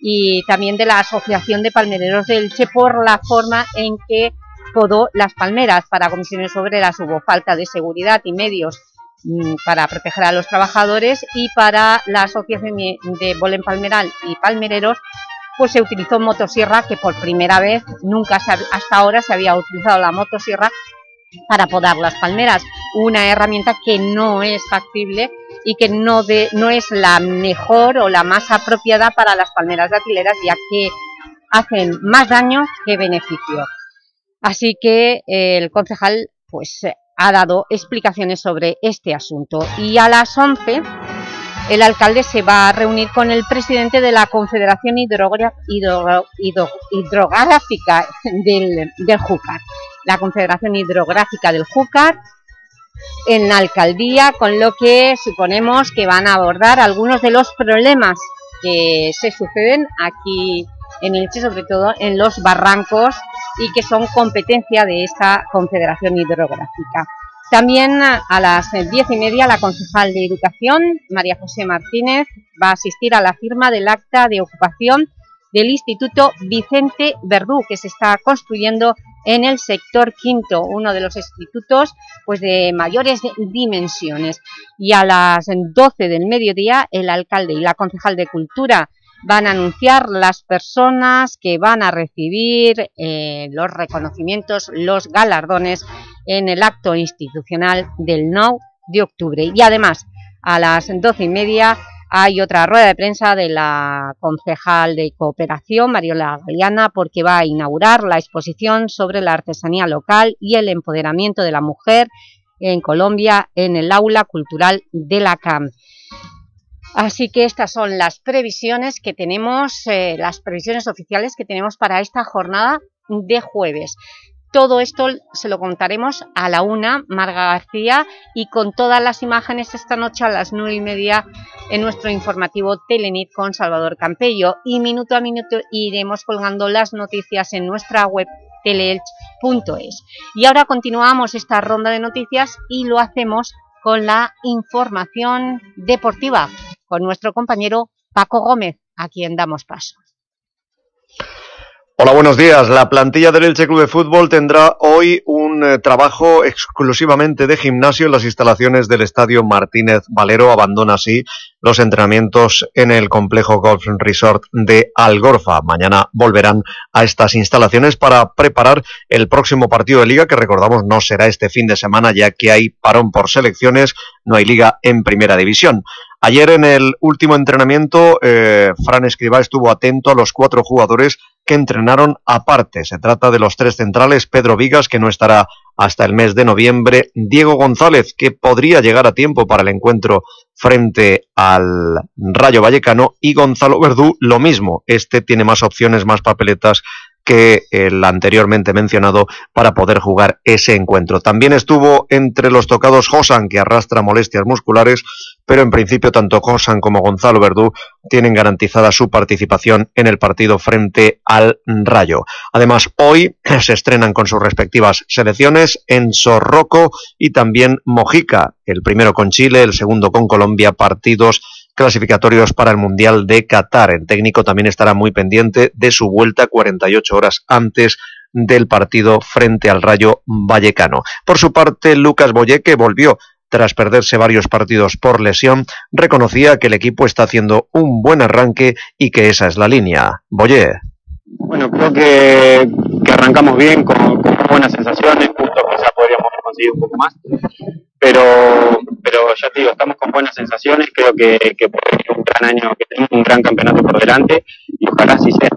y también de la Asociación de Palmereros del Che por la forma en que podó las palmeras. Para comisiones obreras hubo falta de seguridad y medios mm, para proteger a los trabajadores y para la Asociación de Bolen Palmeral y Palmereros pues se utilizó motosierra, que por primera vez, nunca hasta ahora se había utilizado la motosierra para podar las palmeras, una herramienta que no es factible y que no, de, no es la mejor o la más apropiada para las palmeras datileras, ya que hacen más daño que beneficio. Así que eh, el concejal pues, ha dado explicaciones sobre este asunto. Y a las 11 el alcalde se va a reunir con el presidente de la Confederación Hidrográfica del, Júcar, la Confederación Hidrográfica del Júcar, en la alcaldía, con lo que suponemos que van a abordar algunos de los problemas que se suceden aquí en Elche, sobre todo en los barrancos y que son competencia de esta Confederación Hidrográfica. También a las diez y media la concejal de Educación, María José Martínez, va a asistir a la firma del acta de ocupación del Instituto Vicente Verdú, que se está construyendo en el sector quinto, uno de los institutos pues, de mayores dimensiones. Y a las 12 del mediodía, el alcalde y la concejal de Cultura van a anunciar las personas que van a recibir eh, los reconocimientos, los galardones en el acto institucional del 9 de octubre. Y además, a las doce y media hay otra rueda de prensa de la concejal de Cooperación, Mariola Galeana, porque va a inaugurar la exposición sobre la artesanía local y el empoderamiento de la mujer en Colombia en el Aula Cultural de la CAM. Así que estas son las previsiones que tenemos, eh, las previsiones oficiales que tenemos para esta jornada de jueves. Todo esto se lo contaremos a la una, Marga García, y con todas las imágenes esta noche a las nueve y media en nuestro informativo Telenit con Salvador Campello. Y minuto a minuto iremos colgando las noticias en nuestra web teleelch.es. Y ahora continuamos esta ronda de noticias y lo hacemos con la información deportiva con nuestro compañero Paco Gómez, a quien damos paso. Hola, buenos días. La plantilla del Elche Club de Fútbol tendrá hoy un eh, trabajo exclusivamente de gimnasio en las instalaciones del Estadio Martínez Valero. Abandona así los entrenamientos en el complejo Golf Resort de Algorfa. Mañana volverán a estas instalaciones para preparar el próximo partido de Liga, que recordamos no será este fin de semana, ya que hay parón por selecciones, no hay Liga en Primera División. Ayer en el último entrenamiento, eh, Fran Escribá estuvo atento a los cuatro jugadores que entrenaron aparte. Se trata de los tres centrales, Pedro Vigas, que no estará hasta el mes de noviembre, Diego González, que podría llegar a tiempo para el encuentro frente al Rayo Vallecano, y Gonzalo Verdú, lo mismo. Este tiene más opciones, más papeletas que el anteriormente mencionado para poder jugar ese encuentro. También estuvo entre los tocados Josan, que arrastra molestias musculares, pero en principio tanto Josan como Gonzalo Verdú tienen garantizada su participación en el partido frente al Rayo. Además, hoy se estrenan con sus respectivas selecciones en Sorroco y también Mojica, el primero con Chile, el segundo con Colombia, partidos clasificatorios para el Mundial de Qatar. El técnico también estará muy pendiente de su vuelta 48 horas antes del partido frente al Rayo Vallecano. Por su parte, Lucas que volvió tras perderse varios partidos por lesión, reconocía que el equipo está haciendo un buen arranque y que esa es la línea. Boye. Bueno, creo que, arrancamos bien, con, buenas sensaciones, justo quizá podríamos conseguir un poco más pero, pero ya te digo, estamos con buenas sensaciones, creo que, que un gran año, que tenemos un gran campeonato por delante y ojalá así sea.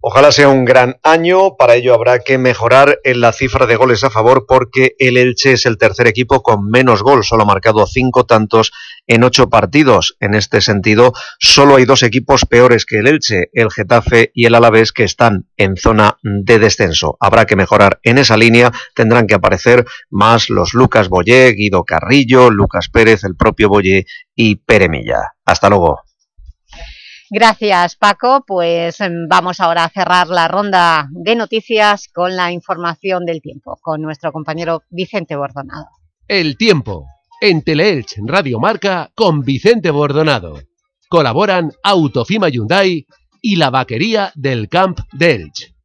Ojalá sea un gran año, para ello habrá que mejorar en la cifra de goles a favor porque el Elche es el tercer equipo con menos gol, solo ha marcado cinco tantos en ocho partidos. En este sentido, solo hay dos equipos peores que el Elche, el Getafe y el Alavés, que están en zona de descenso. Habrá que mejorar en esa línea, tendrán que aparecer más los Lucas Boyé, Guido Carrillo, Lucas Pérez, el propio Boyé y Peremilla. Hasta luego. Gracias, Paco. Pues em, vamos ahora a cerrar la ronda de noticias con la información del tiempo, con nuestro compañero Vicente Bordonado. El tiempo, en Teleelch Radio Marca, con Vicente Bordonado. Colaboran Autofima Hyundai y la vaquería del Camp de.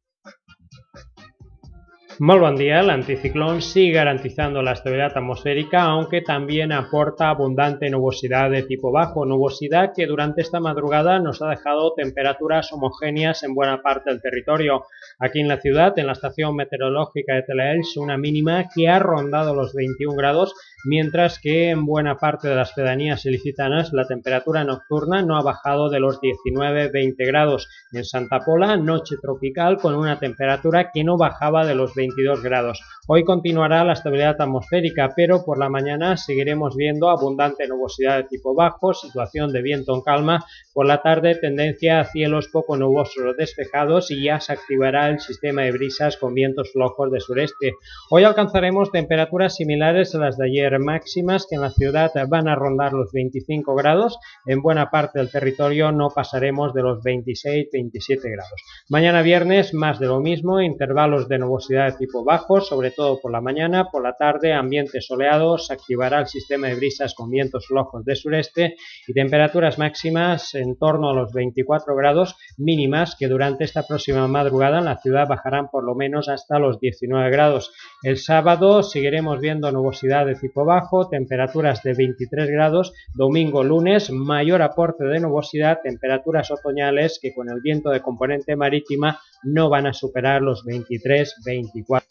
Muy buen día, el anticiclón sigue garantizando la estabilidad atmosférica, aunque también aporta abundante nubosidad de tipo bajo, nubosidad que durante esta madrugada nos ha dejado temperaturas homogéneas en buena parte del territorio. Aquí en la ciudad, en la estación meteorológica de Telaels, una mínima que ha rondado los 21 grados, mientras que en buena parte de las pedanías ilicitanas la temperatura nocturna no ha bajado de los 19-20 grados. En Santa Pola, noche tropical con una temperatura que no bajaba de los 22 grados. Hoy continuará la estabilidad atmosférica, pero por la mañana seguiremos viendo abundante nubosidad de tipo bajo, situación de viento en calma. Por la tarde, tendencia a cielos poco nubosos o despejados y ya se activará el sistema de brisas con vientos flojos de sureste. Hoy alcanzaremos temperaturas similares a las de ayer máximas que en la ciudad van a rondar los 25 grados. En buena parte del territorio no pasaremos de los 26-27 grados. Mañana viernes más de lo mismo, intervalos de nubosidad de tipo bajo, sobre todo por la mañana, por la tarde ambiente soleado, se activará el sistema de brisas con vientos flojos de sureste y temperaturas máximas en torno a los 24 grados mínimas que durante esta próxima madrugada en la ciudad bajarán por lo menos hasta los 19 grados. El sábado seguiremos viendo nubosidad de tipo bajo, temperaturas de 23 grados, domingo lunes mayor aporte de nubosidad, temperaturas otoñales que con el viento de componente marítima no van a superar los 23-24.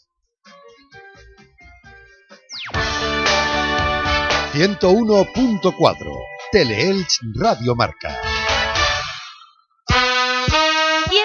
101.4 Teleelch Radio Marca.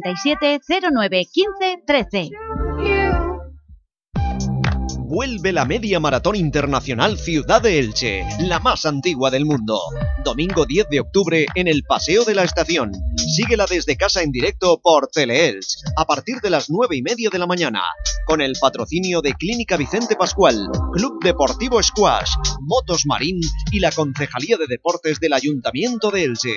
637 09 15 13. Vuelve la Media Maratón Internacional Ciudad de Elche, la más antigua del mundo. Domingo 10 de octubre en el Paseo de la Estación. Síguela desde casa en directo por Teleelch a partir de las 9 y media de la mañana. Con el patrocinio de Clínica Vicente Pascual, Club Deportivo Squash, Motos Marín y la Concejalía de Deportes del Ayuntamiento de Elche.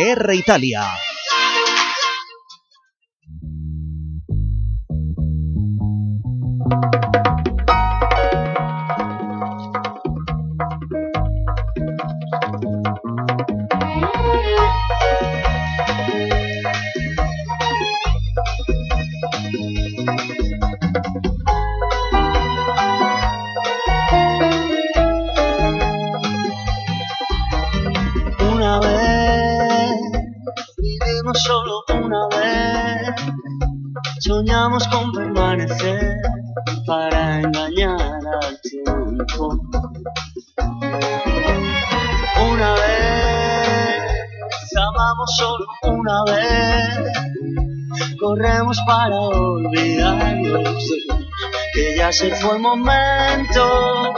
R Italia. Solo una vez, soñamos con permanecer para engañar al tiempo. Una vez, amamos solo una vez, corremos para olvidarnos que ya se fue el momento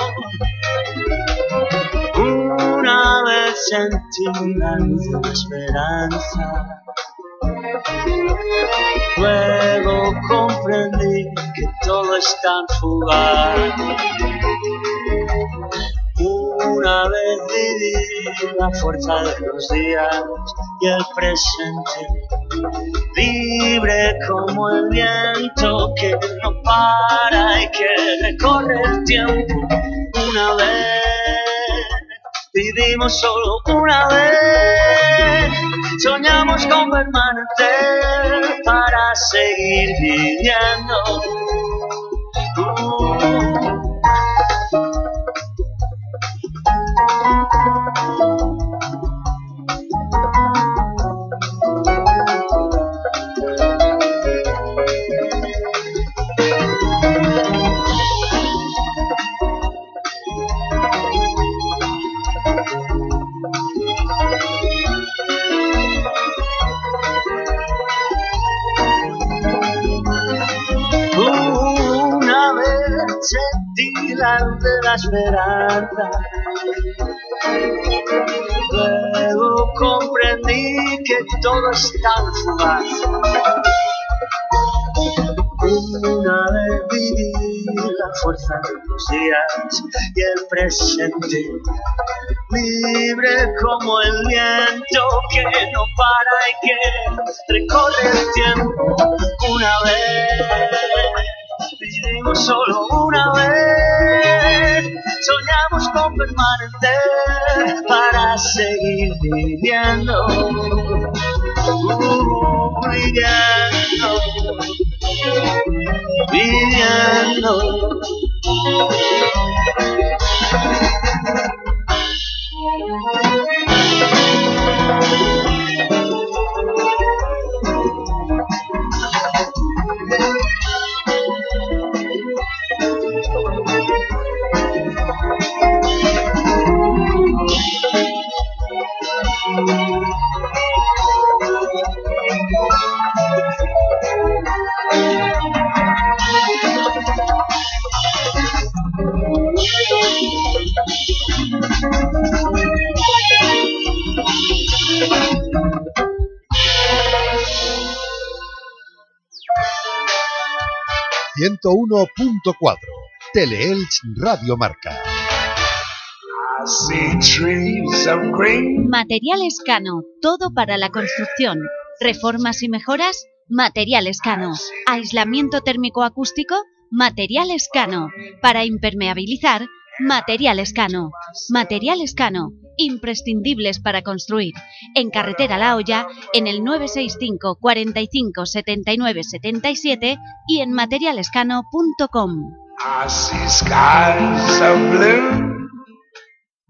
Una vez sentí la luz de esperanza. Luego comprendí que todo es tan fugaz. Una vez viví la fuerza de los días y el presente, libre como el viento que no para y que recorre el tiempo. Una vez vivimos solo una vez, soñamos con permanecer para seguir viviendo. De la esperanza. Luego comprendí que todo es tan fugaz. Una vez viví la fuerza de los días y el presente, libre como el viento que no para y que recorre el tiempo. Una vez vivimos solo una vez, soñamos con permanecer para seguir viviendo, uh, viviendo, viviendo. ...101.4... Teleelch Radio Marca. Material Escano, todo para la construcción. Reformas y mejoras, Material Escano. Aislamiento térmico acústico, Material Escano. Para impermeabilizar, Material Escano. Material Escano, imprescindibles para construir. En Carretera La Hoya, en el 965 45 79 77 y en materialescano.com.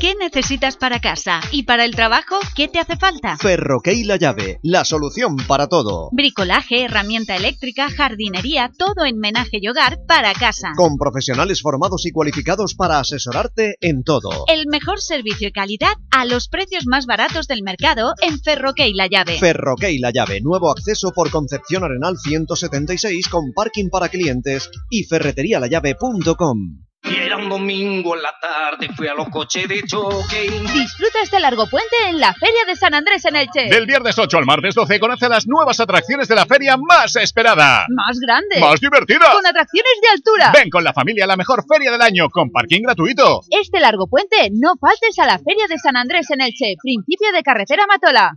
¿Qué necesitas para casa? ¿Y para el trabajo? ¿Qué te hace falta? Ferroquey La Llave, la solución para todo. Bricolaje, herramienta eléctrica, jardinería, todo en menaje y hogar para casa. Con profesionales formados y cualificados para asesorarte en todo. El mejor servicio y calidad a los precios más baratos del mercado en Ferroquey La Llave. Ferroquey La Llave, nuevo acceso por Concepción Arenal 176 con parking para clientes y ferreterialallave.com. Y era un domingo en la tarde, fui a los coches de choque. Disfruta este largo puente en la Feria de San Andrés en Elche. Del viernes 8 al martes 12 conoce las nuevas atracciones de la feria más esperada. Más grande. Más divertida. Con atracciones de altura. Ven con la familia a la mejor feria del año, con parking gratuito. Este largo puente no faltes a la Feria de San Andrés en Elche, principio de carretera Matola.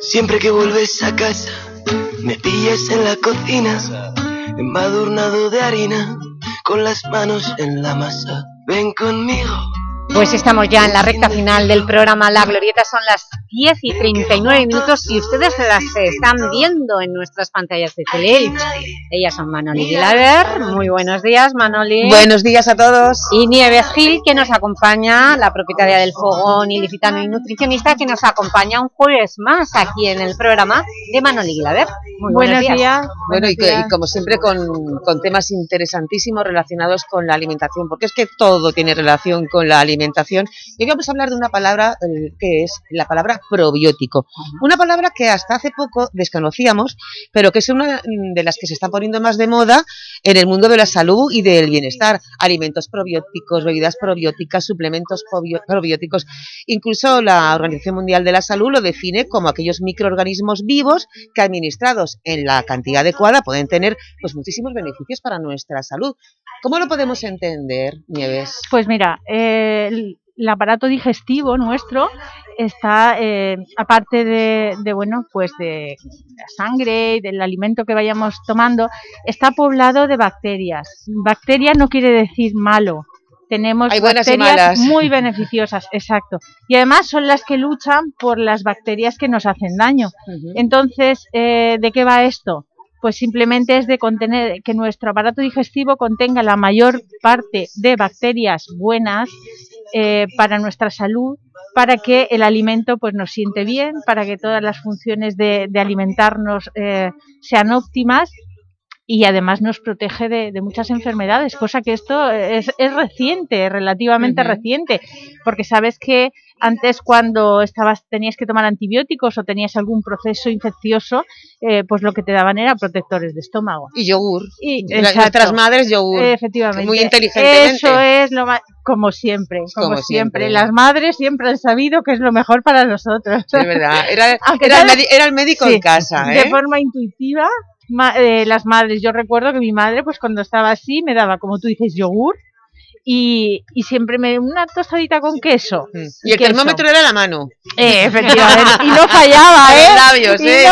Siempre que vuelves a casa, me pillas en la cocina, embadurnado de harina, con las manos en la masa. Ven conmigo. Pues estamos ya en la recta final del programa La Glorieta, son las 10 y 39 minutos y ustedes las están viendo en nuestras pantallas de Teleelch. Ellas son Manoli Guilaber, muy buenos días Manoli. Buenos días a todos. Y Nieves Gil, que nos acompaña, la propietaria del Fogón Ilicitano y nutricionista, que nos acompaña un jueves más aquí en el programa de Manoli Guilaber. Muy buenos, Buenos días. días. Bueno, y, que- y como siempre con, con temas interesantísimos relacionados con la alimentación, porque es que todo tiene relación con la alimentación. Y hoy vamos a hablar de una palabra eh, que es la palabra probiótico. Una palabra que hasta hace poco desconocíamos, pero que es una mm, de las que se está poniendo más de moda en el mundo de la salud y del bienestar. Alimentos probióticos, bebidas probióticas, suplementos probióticos. Incluso la Organización Mundial de la Salud lo define como aquellos microorganismos vivos que administrados en la cantidad adecuada pueden tener pues, muchísimos beneficios para nuestra salud. ¿Cómo lo podemos entender, Nieves? Pues mira, eh, el, el aparato digestivo nuestro está, eh, aparte de, de, bueno, pues de la sangre y del alimento que vayamos tomando, está poblado de bacterias. Bacterias no quiere decir malo. Tenemos Hay bacterias muy beneficiosas, exacto. Y además son las que luchan por las bacterias que nos hacen daño. Entonces, eh, ¿de qué va esto? Pues simplemente es de contener que nuestro aparato digestivo contenga la mayor parte de bacterias buenas eh, para nuestra salud, para que el alimento pues nos siente bien, para que todas las funciones de, de alimentarnos eh, sean óptimas y además nos protege de, de muchas enfermedades, cosa que esto es, es reciente, relativamente reciente, porque sabes que antes cuando estabas tenías que tomar antibióticos o tenías algún proceso infeccioso, eh, pues lo que te daban era protectores de estómago. Y yogur. Y, exacto. nuestras madres, yogur. Efectivamente. Muy inteligentemente. Eso es lo ma- como siempre, como, Como siempre. siempre. Las madres siempre han sabido que es lo mejor para nosotros. Es verdad. Era, era, el, era médico Sí, en casa, De ¿eh? forma intuitiva, ma- eh, las madres, yo recuerdo que mi madre, pues cuando estaba así, me daba, como tú dices, yogur y, y siempre me una tostadita con queso. Mm. Y el queso. termómetro era la mano. Eh, efectivamente, y no fallaba, A ¿eh? los labios, Y ¿eh?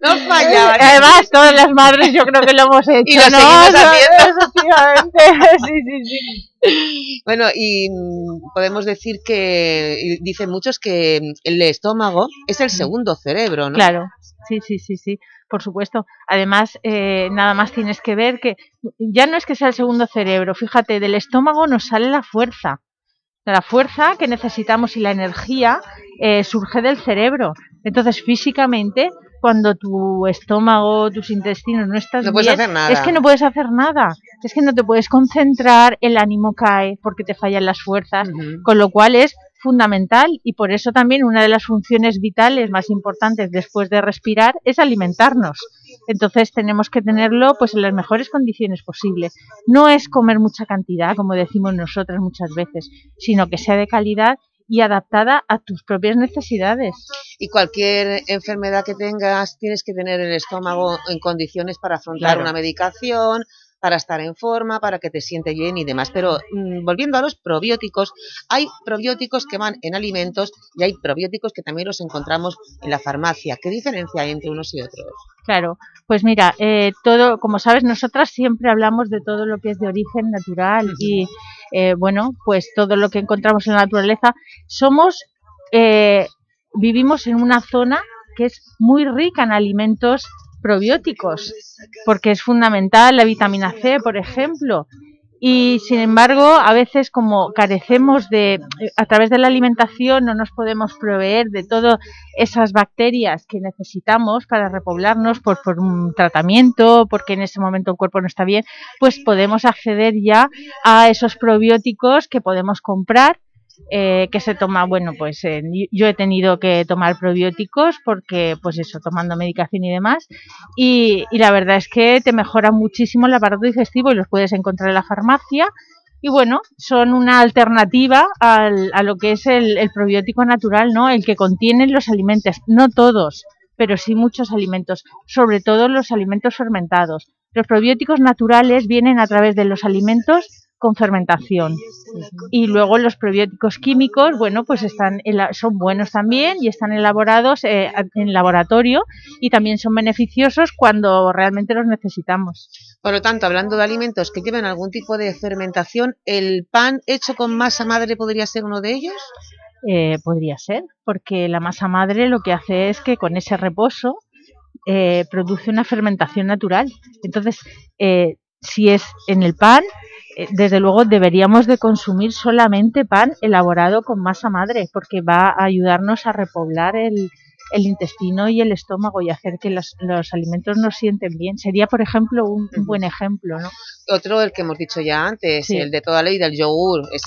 no- No, fallaba. Además, todas las madres yo creo que lo hemos hecho, Y lo ¿no? seguimos haciendo. Efectivamente, sí, sí, sí. Bueno, y mm, podemos decir que, y dicen muchos que el estómago es el segundo cerebro, ¿no? Claro, sí, sí, sí, sí, por supuesto. Además, eh, nada más tienes que ver que ya no es que sea el segundo cerebro, fíjate, del estómago nos sale la fuerza. La fuerza que necesitamos y la energía eh, surge del cerebro. Entonces, físicamente, cuando tu estómago, tus intestinos no puedes bien, hacer nada. es que no puedes hacer nada. Es que no te puedes concentrar, el ánimo cae porque te fallan las fuerzas, con lo cual es fundamental y por eso también una de las funciones vitales más importantes después de respirar es alimentarnos. Entonces tenemos que tenerlo pues en las mejores condiciones posibles. No es comer mucha cantidad, como decimos nosotras muchas veces, sino que sea de calidad y adaptada a tus propias necesidades. Y cualquier enfermedad que tengas, tienes que tener el estómago en condiciones para afrontar Claro. una medicación, para estar en forma, para que te siente bien y demás. Pero mm, volviendo a los probióticos, hay probióticos que van en alimentos y hay probióticos que también los encontramos en la farmacia. ¿Qué diferencia hay entre unos y otros? Claro, pues mira, eh, todo, como sabes, nosotras siempre hablamos de todo lo que es de origen natural y, eh, bueno, pues todo lo que encontramos en la naturaleza. Somos, eh, vivimos en una zona que es muy rica en alimentos probióticos, porque es fundamental la vitamina C, por ejemplo. Y sin embargo, a veces como carecemos de, a través de la alimentación no nos podemos proveer de todas esas bacterias que necesitamos para repoblarnos por, un tratamiento, porque en ese momento el cuerpo no está bien, pues podemos acceder ya a esos probióticos que podemos comprar eh, que se toma, bueno, pues eh, yo he tenido que tomar probióticos porque, pues eso, tomando medicación y demás, y, y la verdad es que te mejora muchísimo el aparato digestivo y los puedes encontrar en la farmacia, y bueno, son una alternativa al, a lo que es el, el probiótico natural, ¿no? El que contienen los alimentos, no todos, pero sí muchos alimentos, sobre todo los alimentos fermentados. Los probióticos naturales vienen a través de los alimentos con fermentación. Y luego los probióticos químicos, bueno, pues están son buenos también y están elaborados eh, en laboratorio y también son beneficiosos cuando realmente los necesitamos. Por lo tanto, hablando de alimentos que lleven algún tipo de fermentación, ¿el pan hecho con masa madre podría ser uno de ellos? Eh, podría ser, porque la masa madre lo que hace es que con ese reposo eh, produce una fermentación natural. Entonces, eh, si es en el pan, desde luego deberíamos de consumir solamente pan elaborado con masa madre, porque va a ayudarnos a repoblar el, el intestino y el estómago y hacer que los, los alimentos nos sienten bien. Sería, por ejemplo, un, un buen ejemplo, ¿no? Otro, el que hemos dicho ya antes, Sí. el de toda ley del yogur, es,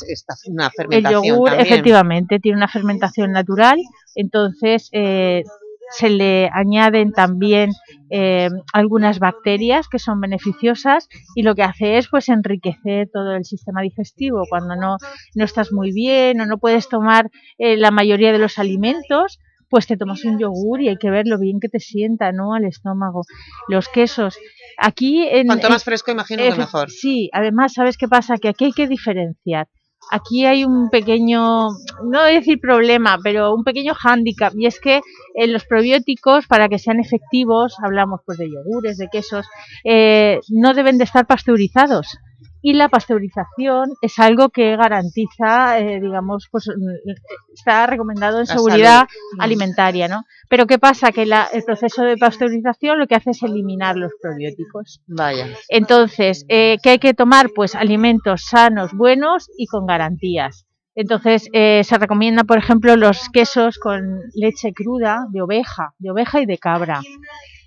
una El fermentación yogur, también. efectivamente, tiene una fermentación natural, entonces eh, se le añaden también eh, algunas bacterias que son beneficiosas y lo que hace es pues enriquecer todo el sistema digestivo. Cuando no, no estás muy bien o no puedes tomar eh, la mayoría de los alimentos, pues te tomas un yogur y hay que ver lo bien que te sienta ¿no? al estómago. Los quesos. Aquí en, Cuanto más fresco, imagino que mejor. Sí, además, ¿sabes qué pasa? Que aquí hay que diferenciar. Aquí hay un pequeño, no voy a decir problema, pero un pequeño hándicap, y es que en los probióticos, para que sean efectivos, hablamos pues de yogures, de quesos, eh, no deben de estar pasteurizados. Y la pasteurización es algo que garantiza, eh, digamos, pues mm, está recomendado en La seguridad salud. Alimentaria, ¿no? Pero ¿qué pasa? Que la- el proceso de pasteurización lo que hace es eliminar los probióticos. Vaya. Entonces, eh, ¿qué hay que tomar? Pues alimentos sanos, buenos y con garantías. Entonces, eh, se recomienda, por ejemplo, los quesos con leche cruda de oveja, de oveja y de cabra.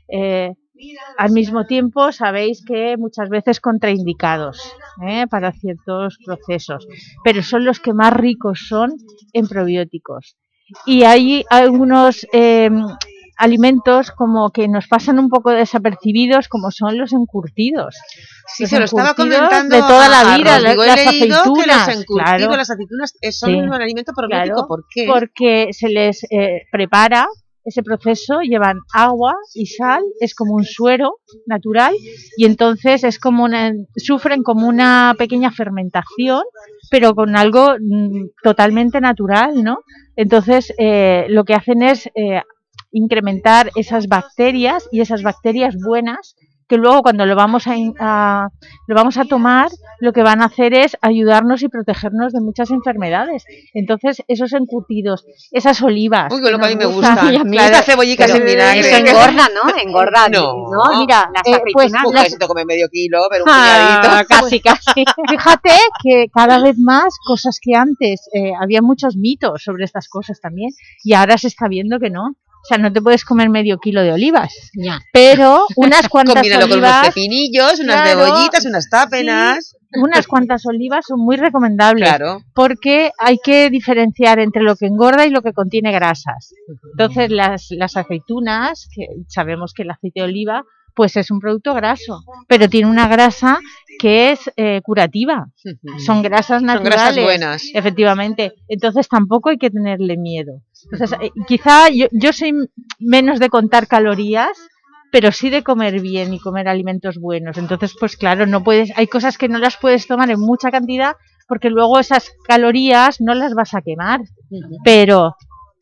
Eh, al mismo tiempo, sabéis que muchas veces contraindicados ¿eh? para ciertos procesos, pero son los que más ricos son en probióticos. Y hay algunos eh, alimentos como que nos pasan un poco desapercibidos, como son los encurtidos. Sí, Los se lo estaba comentando de toda la vida, las He leído que aceitunas, los encurtidos, claro. las aceitunas eh, son Sí. un alimento probiótico. Claro, ¿Por qué? Porque se les eh, prepara ese proceso, llevan agua y sal, es como un suero natural y entonces es como una, sufren como una pequeña fermentación, pero con algo mm, totalmente natural, ¿no? Entonces eh, lo que hacen es eh, incrementar esas bacterias y esas bacterias buenas que luego cuando lo vamos a, lo vamos a tomar, lo que van a hacer es ayudarnos y protegernos de muchas enfermedades. Entonces, esos encurtidos, esas olivas... Uy, lo que a mí me gustan, gustan. y a mí- Claro, estas cebollicas en vinagre. Eso engorda, ¿no? Engorda. No. ¿no? Mira, las Eh, pues, te come medio kilo, pero un Ah, casi, casi. Fíjate que cada vez más cosas que antes eh, había muchos mitos sobre estas cosas también y ahora se está viendo que no. O sea, no te puedes comer medio kilo de olivas, pero unas cuantas Combínalo con unos olivas, pepinillos, unas Claro, cebollitas, unas tápenas. unas cuantas olivas son muy recomendables Claro. porque hay que diferenciar entre lo que engorda y lo que contiene grasas. Entonces, las, las aceitunas, que sabemos que el aceite de oliva pues es un producto graso, pero tiene una grasa que es eh, curativa. Son grasas Son naturales. grasas buenas. Efectivamente. Entonces tampoco hay que tenerle miedo. Entonces, eh, quizá yo, yo soy menos de contar calorías, pero sí de comer bien y comer alimentos buenos. Entonces, pues claro, no puedes, hay cosas que no las puedes tomar en mucha cantidad porque luego esas calorías no las vas a quemar. Pero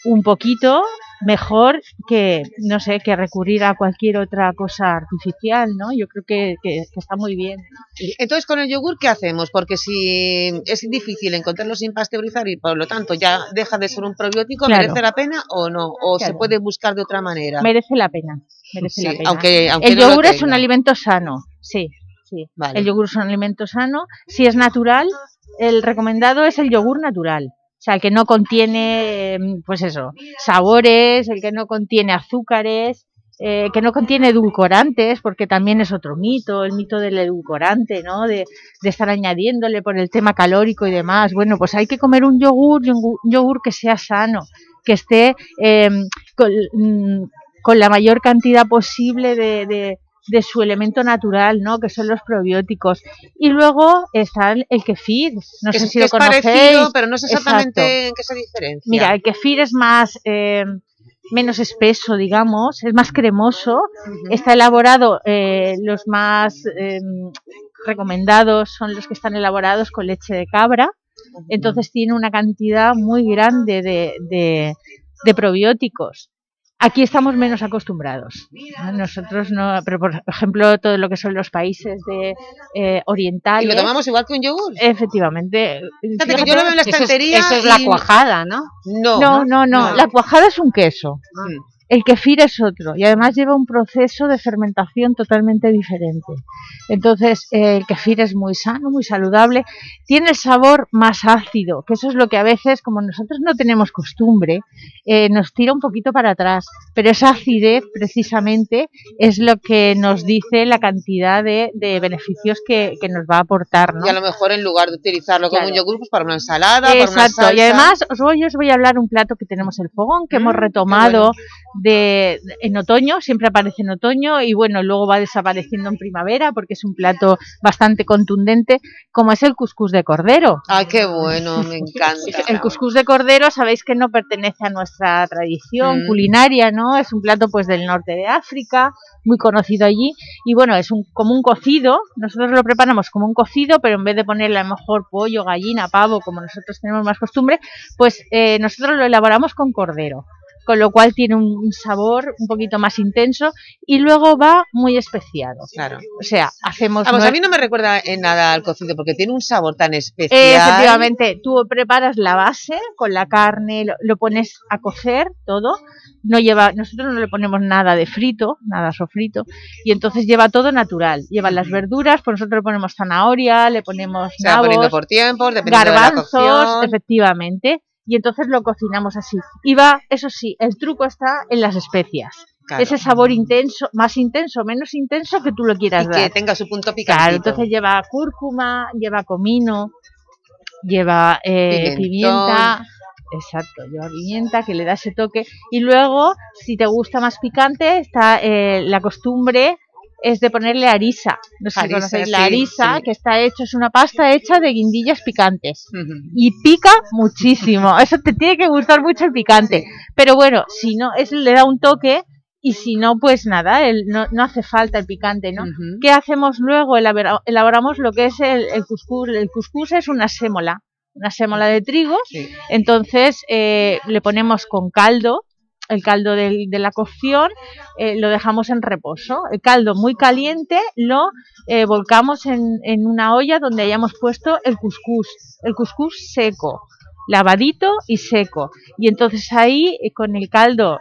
un poquito mejor que, no sé, que recurrir a cualquier otra cosa artificial, ¿no? Yo creo que, que- que está muy bien. Entonces, con el yogur, ¿qué hacemos? Porque si es difícil encontrarlo sin pasteurizar y por lo tanto ya deja de ser un probiótico, Claro. ¿merece la pena o no? ¿O se puede buscar de otra manera? Merece la pena, merece Sí, la pena. aunque- aunque el no yogur es un alimento sano, sí, sí. Vale. El yogur es un alimento sano. Si es natural, el recomendado es el yogur natural. O sea, el que no contiene, em, pues eso, sabores, el que no contiene azúcares, eh, que no contiene edulcorantes, porque también es otro mito, el mito del edulcorante, ¿no? De, estar añadiéndole por el tema calórico y demás. Bueno, pues hay que comer un yogur, un yogur que sea sano, que esté em, mm, con, la mayor cantidad posible de, de su elemento natural, ¿no? que son los probióticos. Y luego está el, kefir, no sé si lo conocéis. Parecido, pero no sé exactamente en qué se diferencia. Mira, el kefir es más... Em, menos espeso, digamos, es más cremoso, está elaborado, eh, los más em, recomendados son los que están elaborados con leche de cabra, entonces tiene una cantidad muy grande de, de probióticos. Aquí estamos menos acostumbrados. Nosotros no, pero por ejemplo, todo lo que son los países de eh, orientales. ¿Y lo tomamos igual que un yogur? Efectivamente. yo lo veo en la estantería. Eso es, la cuajada, ¿no? No, no, no, no, La cuajada es un queso. El kefir es otro y además lleva un proceso de fermentación totalmente diferente. Entonces, eh, el kefir es muy sano, muy saludable, tiene el sabor más ácido, que eso es lo que a veces, como nosotros no tenemos costumbre, eh, nos tira un poquito para atrás, pero esa acidez precisamente es lo que nos dice la cantidad de, beneficios que, nos va a aportar. Y a lo mejor en lugar de utilizarlo como un yogur, pues para una ensalada, Exacto. para una salsa. y además hoy os voy a hablar un plato que tenemos el fogón, que hemos mm, retomado de, en otoño, siempre aparece en otoño y bueno, luego va desapareciendo en primavera porque es un plato bastante contundente, como es el cuscús de cordero. ¡Ay, qué bueno! Me encanta. El cuscús de cordero, sabéis que no pertenece a nuestra tradición mm. culinaria, ¿no? Es un plato pues del norte de África, muy conocido allí, y bueno, es un, como un cocido, nosotros lo preparamos como un cocido, pero en vez de ponerle a lo mejor pollo, gallina, pavo, como nosotros tenemos más costumbre, pues eh, nosotros lo elaboramos con cordero con lo cual tiene un sabor un poquito más intenso y luego va muy especiado. Claro. O sea, hacemos... Vamos, a mí no me recuerda en nada al cocido porque tiene un sabor tan especial. efectivamente, tú preparas la base con la carne, lo, pones a cocer todo, no lleva, nosotros no le ponemos nada de frito, nada sofrito, y entonces lleva todo natural. Lleva las verduras, pues nosotros le ponemos zanahoria, le ponemos nabos, por tiempo, garbanzos, efectivamente y entonces lo cocinamos así. Y va, eso sí, el truco está en las especias. Ese sabor intenso, más intenso, menos intenso que tú lo quieras y que tenga su punto picante. Claro, entonces lleva cúrcuma, lleva comino, lleva eh, pimienta, exacto, lleva pimienta que le da ese toque. Y luego, si te gusta más picante, está eh, la costumbre es de ponerle arisa. No sé si conocéis la arisa, que está hecho, es una pasta hecha de guindillas picantes. Y pica muchísimo. Eso te tiene que gustar mucho el picante. Pero bueno, si no, es, le da un toque y si no, pues nada, el, no, no, hace falta el picante, ¿no? ¿Qué hacemos luego? Elaboramos lo que es el, el cuscús. El cuscús es una sémola, una sémola de trigo. Entonces eh, le ponemos con caldo, el caldo de, la cocción eh, lo dejamos en reposo. El caldo muy caliente lo eh, volcamos en, en, una olla donde hayamos puesto el cuscús, el cuscús seco, lavadito y seco. Y entonces ahí eh, con el caldo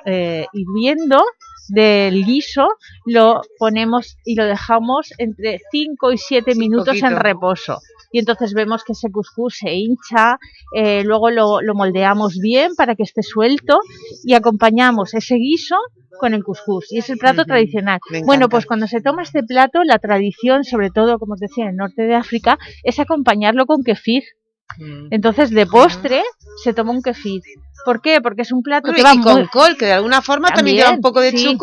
hirviendo del guiso lo ponemos y lo dejamos entre 5 y 7 minutos en reposo. Y entonces vemos que ese cuscús se hincha, eh, luego lo, moldeamos bien para que esté suelto y acompañamos ese guiso con el cuscús. Y es el plato tradicional. Bueno, pues cuando se toma este plato, la tradición, sobre todo, como os decía, en el norte de África, es acompañarlo con kefir. Mm. Entonces, de postre, se toma un kefir. ¿Por qué? Porque es un plato que va y con col, que de alguna forma también, lleva un poco de sí,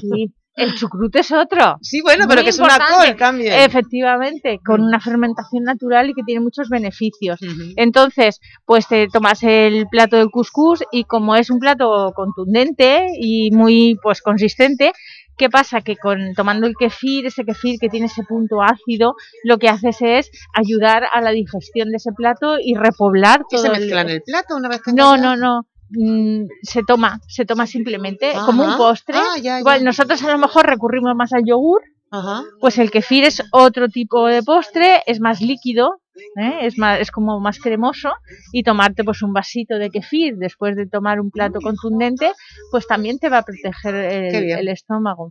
Sí, el chucrut es otro. Sí, bueno, pero que es una col también. Efectivamente, con una fermentación natural y que tiene muchos beneficios. Entonces, pues te tomas el plato del cuscús y como es un plato contundente y muy pues consistente, ¿Qué pasa? Que con tomando el kefir, ese kefir que tiene ese punto ácido, lo que haces es ayudar a la digestión de ese plato y repoblar todo. ¿Y se mezcla en el plato una vez que No, no, no. Mm, se toma, se toma simplemente como un postre. Ah, nosotros a lo mejor recurrimos más al yogur, pues el kefir es otro tipo de postre, es más líquido, ¿eh? es más es como más cremoso y tomarte pues un vasito de kefir después de tomar un plato contundente, pues también te va a proteger el, estómago.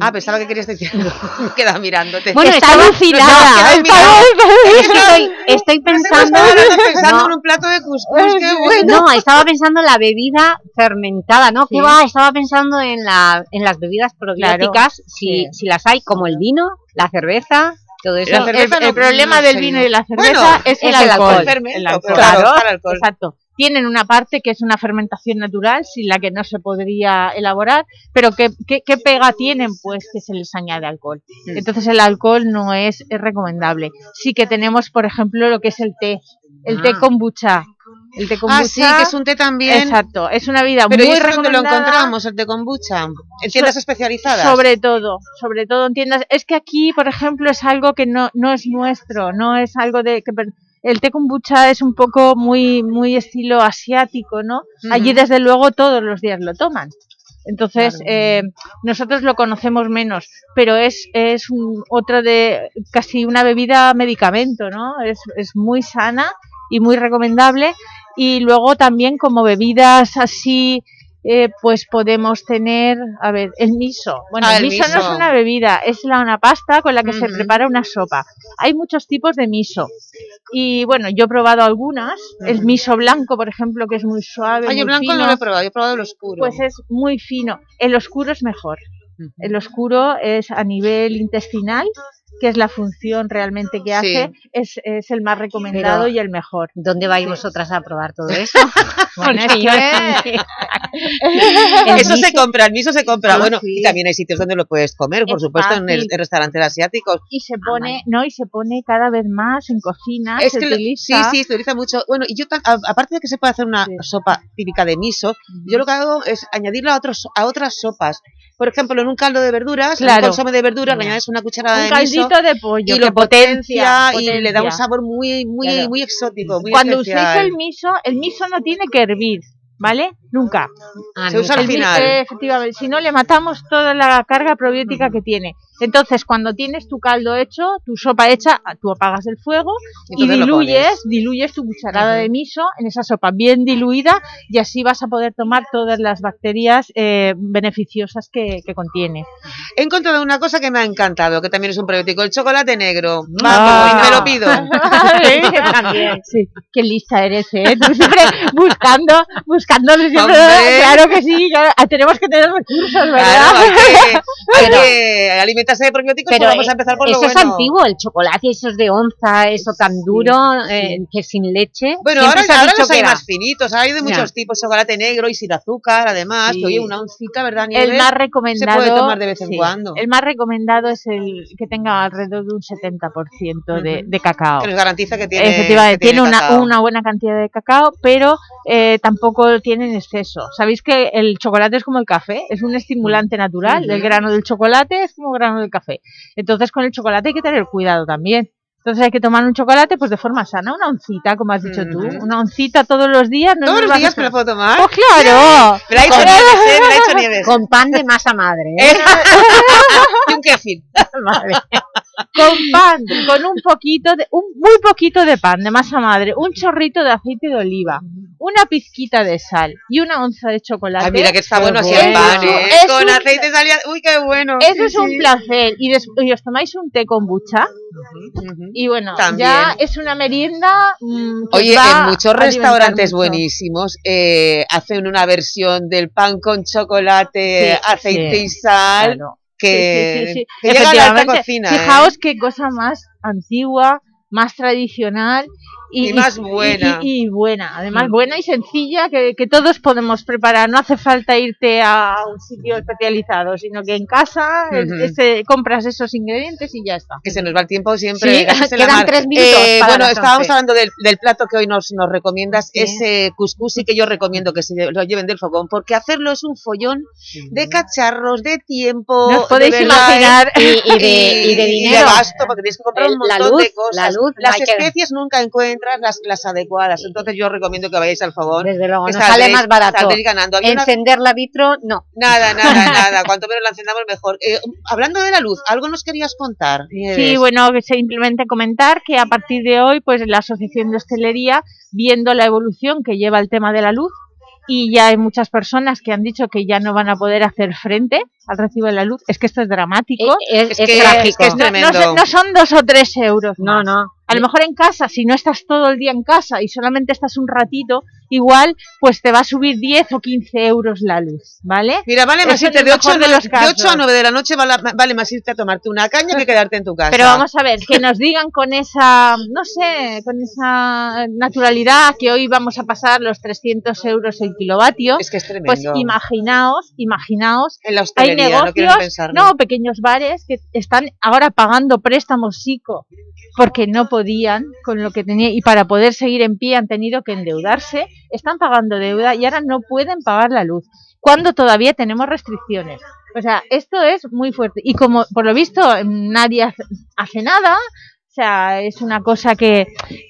Ah, pensaba que querías decir quedaba mirándote. Bueno, Está estaba- alucinada. no, Queda estoy, estoy pensando... Estaba pensando No. en un plato de cuscús, qué bueno. No, estaba pensando en la bebida fermentada, ¿no? Sí. ¿Qué va? Estaba pensando en, la, en las bebidas probióticas, si, sí. si las hay, como el vino, la cerveza, todo eso. La cerveza el, el problema del vino y la cerveza Bueno, es el es el alcohol. alcohol. Fermento, El alcohol. claro, Claro, alcohol. exacto. Tienen una parte que es una fermentación natural, sin la que no se podría elaborar, pero ¿qué, qué, qué pega tienen? Pues que se les añade alcohol. Mm. Entonces el alcohol no es, es recomendable. Sí que tenemos, por ejemplo, lo que es el té, el té Ah. kombucha. El té kombucha, Ah, sí, que es un té también. Exacto, es una vida Pero ¿y muy eso dónde lo recomendada. encontramos, el de kombucha? ¿En tiendas So- especializadas? Sobre todo, sobre todo en tiendas. Es que aquí, por ejemplo, es algo que no, no es nuestro, no es algo de que el té kombucha es un poco muy muy estilo asiático, ¿no? Allí desde luego todos los días lo toman. Entonces, Claro. eh, nosotros lo conocemos menos, pero es, es un- otra de casi una bebida medicamento, ¿no? Es, es muy sana y muy recomendable. Y luego también como bebidas así, eh, pues podemos tener, a ver, el miso. Bueno, Ah, el el miso, no es una bebida, es la, una pasta con la que se prepara una sopa. Hay muchos tipos de miso. Y bueno, yo he probado algunas. El miso blanco, por ejemplo, que es muy suave. Muy el blanco no lo he probado, yo he probado el oscuro. Pues es muy fino. El oscuro es mejor. El oscuro es a nivel intestinal, que es la función realmente que hace, es, es el más recomendado Pero, y el mejor. ¿Dónde vais Sí. vosotras a probar todo eso? Bueno, es Eso se compra, el miso se compra. Sí, bueno, sí. y también hay sitios donde lo puedes comer, por Es supuesto, en, el, en restaurantes asiáticos. y se pone, no, y se pone cada vez más en cocina, Es se que lo- utiliza. sí, sí, se utiliza mucho. Bueno, y yo, a- aparte de que se puede hacer una sopa típica de miso, yo lo que hago es añadirlo a, otros, a otras sopas. Por ejemplo, en un caldo de verduras, en un Claro. consome de verduras, le añades una cucharada Un de miso caldito de pollo y lo potencia, potencia, y le da un sabor muy, muy, Claro. muy exótico, muy Cuando uséis el miso, el miso no tiene que hervir, ¿vale? Nunca. Ah, Se usa al final. eh, efectivamente, si no le matamos toda la carga probiótica que tiene. Entonces, cuando tienes tu caldo hecho, tu sopa hecha, tú apagas el fuego y Entonces diluyes, diluyes tu cucharada de miso en esa sopa bien diluida y así vas a poder tomar todas las bacterias eh, beneficiosas que, que contiene. He encontrado una cosa que me ha encantado, que también es un probiótico, el chocolate negro. Vamos, Ah. me lo pido. Sí, también. Sí, qué lista eres, ¿eh? Tú siempre buscando, buscando siempre, Hombre. claro que sí, claro, ah, tenemos que tener recursos, ¿verdad? Claro, hay que, hay que alimentarse de probióticos, Pero pues vamos a empezar por eso lo es bueno. antiguo, el chocolate, esos de onza, eso tan duro, eh, que sin leche. Bueno, siempre ahora, ahora los hay más finitos, hay de muchos tipos, chocolate negro y sin azúcar, además, Sí. que oye, una oncita, ¿verdad, El más recomendado Se puede tomar de vez en cuando. El más recomendado es el que tenga alrededor de un 70% de, de cacao. Que nos garantiza que tiene, Efectivamente, que tiene tiene una, una buena cantidad de cacao, pero eh, tampoco tiene en exceso. ¿Sabéis que el chocolate es como el café? Es un estimulante natural. El grano del chocolate es como el grano del café. Entonces, con el chocolate hay que tener cuidado también. Entonces hay que tomar un chocolate pues de forma sana, una oncita, como has dicho tú, Ujú. una oncita todos los días. No ¿Todos los días me lo puedo tomar? ¡Pues claro! Me la hecho Nieves, ¿eh? Me la ha hecho Nieves. Con pan de masa madre. ¿eh? y un kefir. Vale. Con pan, con un poquito de, un muy poquito de pan de masa madre, un chorrito de aceite de oliva, una pizquita de sal y una onza de chocolate. Ay, mira que está bueno así el pan, ¿eh? Es Con un- aceite salía... Uy, qué bueno. Eso Sí, es un sí. placer. Y, des- y os tomáis un té con bucha. Ujú. Y bueno, También. ya es una merienda. mm, que Oye, va en muchos restaurantes mucho. buenísimos eh, hacen una versión del pan con chocolate, Sí, aceite sí, y sal, claro. que, Sí, que a cocina. ¿eh? Fijaos qué cosa más antigua, más tradicional y, Y más buena. Y, y buena, además Mm. buena y sencilla que, que todos podemos preparar. No hace falta irte a un sitio especializado, sino que en casa eh, compras esos ingredientes y ya está. que se nos va el tiempo siempre. Sí, la quedan tres minutos Eh, para bueno, estábamos hablando del, del plato que hoy nos, nos recomiendas, Sí. ese couscous, y que yo recomiendo que se lo lleven del fogón, porque hacerlo es un follón de cacharros, de tiempo, No os podéis de verdad, imaginar. ¿eh? Y- y de- y de dinero. gasto, porque tienes que comprar un El- la montón luz, de cosas. la luz, las especies nunca encuentras las, las adecuadas, entonces yo recomiendo que vayáis al fogón. Desde luego, que nos sale más barato. saldréis ganando. Había una- Encender la vitro, no. Nada, nada, nada. Cuanto menos la encendamos, mejor. Eh, hablando de la luz, ¿algo nos querías contar? Sí, bueno, que simplemente comentar que a partir de hoy, pues la Asociación de Hostelería, viendo la evolución que lleva el tema de la luz, y ya hay muchas personas que han dicho que ya no van a poder hacer frente al recibo de la luz. Es que esto es dramático. Eh, es, trágico. no, son dos o tres euros. No, no. A lo mejor en casa, si no estás todo el día en casa y solamente estás un ratito, igual pues te va a subir 10 o 15 euros la luz, ¿vale? Mira, vale más irte de 8, de, los 8 a 9 de la noche, vale, vale, más irte a tomarte una caña que quedarte en tu casa. Pero vamos a ver, que nos digan con esa, no sé, con esa naturalidad que hoy vamos a pasar los 300 euros el kilovatio. Es que es tremendo. Pues imaginaos, imaginaos, en la hay negocios, no, no, pequeños bares que están ahora pagando préstamos psico porque no podían con lo que tenían y para poder seguir en pie han tenido que endeudarse, están pagando deuda y ahora no pueden pagar la luz, cuando todavía tenemos restricciones. O sea, esto es muy fuerte y como por lo visto nadie hace nada, o sea, es una cosa que,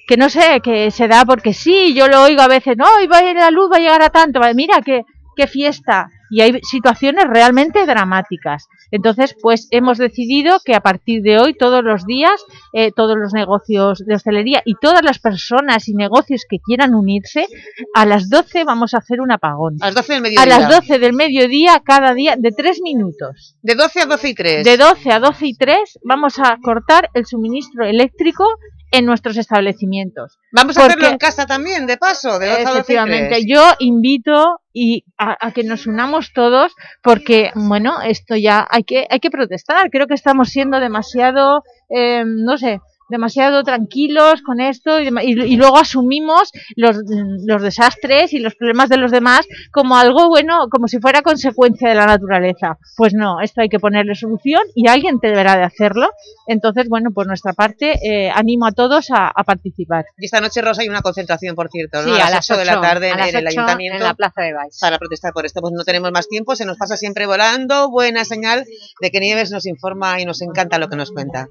que no sé, que se da porque sí, yo lo oigo a veces, no, y va a ir la luz, va a llegar a tanto, mira que qué fiesta, y hay situaciones realmente dramáticas. Entonces, pues hemos decidido que a partir de hoy, todos los días, eh, todos los negocios de hostelería y todas las personas y negocios que quieran unirse, a las 12 vamos a hacer un apagón. A las 12 del mediodía. A las 12 del mediodía, cada día, de 3 minutos. De 12 a 12 y 3. De 12 a 12 y 3 vamos a cortar el suministro eléctrico en nuestros establecimientos. Vamos a hacerlo en casa también, de paso, de Efectivamente, yo invito y a, que nos unamos todos porque, bueno, esto ya hay que, hay que protestar. Creo que estamos siendo demasiado, eh, no sé, demasiado tranquilos con esto y, luego asumimos los, los, desastres y los problemas de los demás como algo bueno, como si fuera consecuencia de la naturaleza. Pues no, esto hay que ponerle solución y alguien deberá de hacerlo. Entonces, bueno, por nuestra parte, eh, animo a todos a, participar. Y esta noche, Rosa, hay una concentración, por cierto, ¿no? a, las 8 de la tarde en el Ayuntamiento. En la Plaza de Baix. Para protestar por esto, pues no tenemos más tiempo, se nos pasa siempre volando. Buena señal de que Nieves nos informa y nos encanta lo que nos cuenta.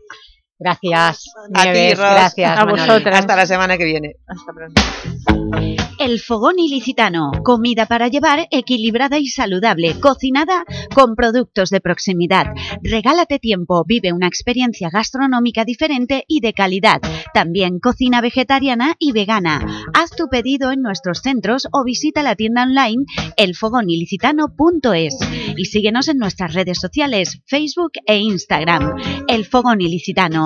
Gracias, a ti, gracias a vosotros. Hasta la semana que viene. Hasta pronto. El Fogón Ilicitano, comida para llevar equilibrada y saludable, cocinada con productos de proximidad. Regálate tiempo, vive una experiencia gastronómica diferente y de calidad. También cocina vegetariana y vegana. Haz tu pedido en nuestros centros o visita la tienda online elfogonilicitano.es y síguenos en nuestras redes sociales, Facebook e Instagram. El Fogón Ilicitano,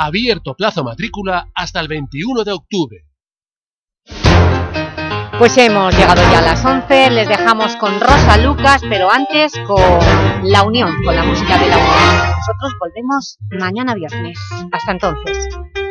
Abierto plazo matrícula hasta el 21 de octubre. Pues hemos llegado ya a las 11, les dejamos con Rosa Lucas, pero antes con La Unión, con la música de La Unión. Nosotros volvemos mañana viernes. Hasta entonces.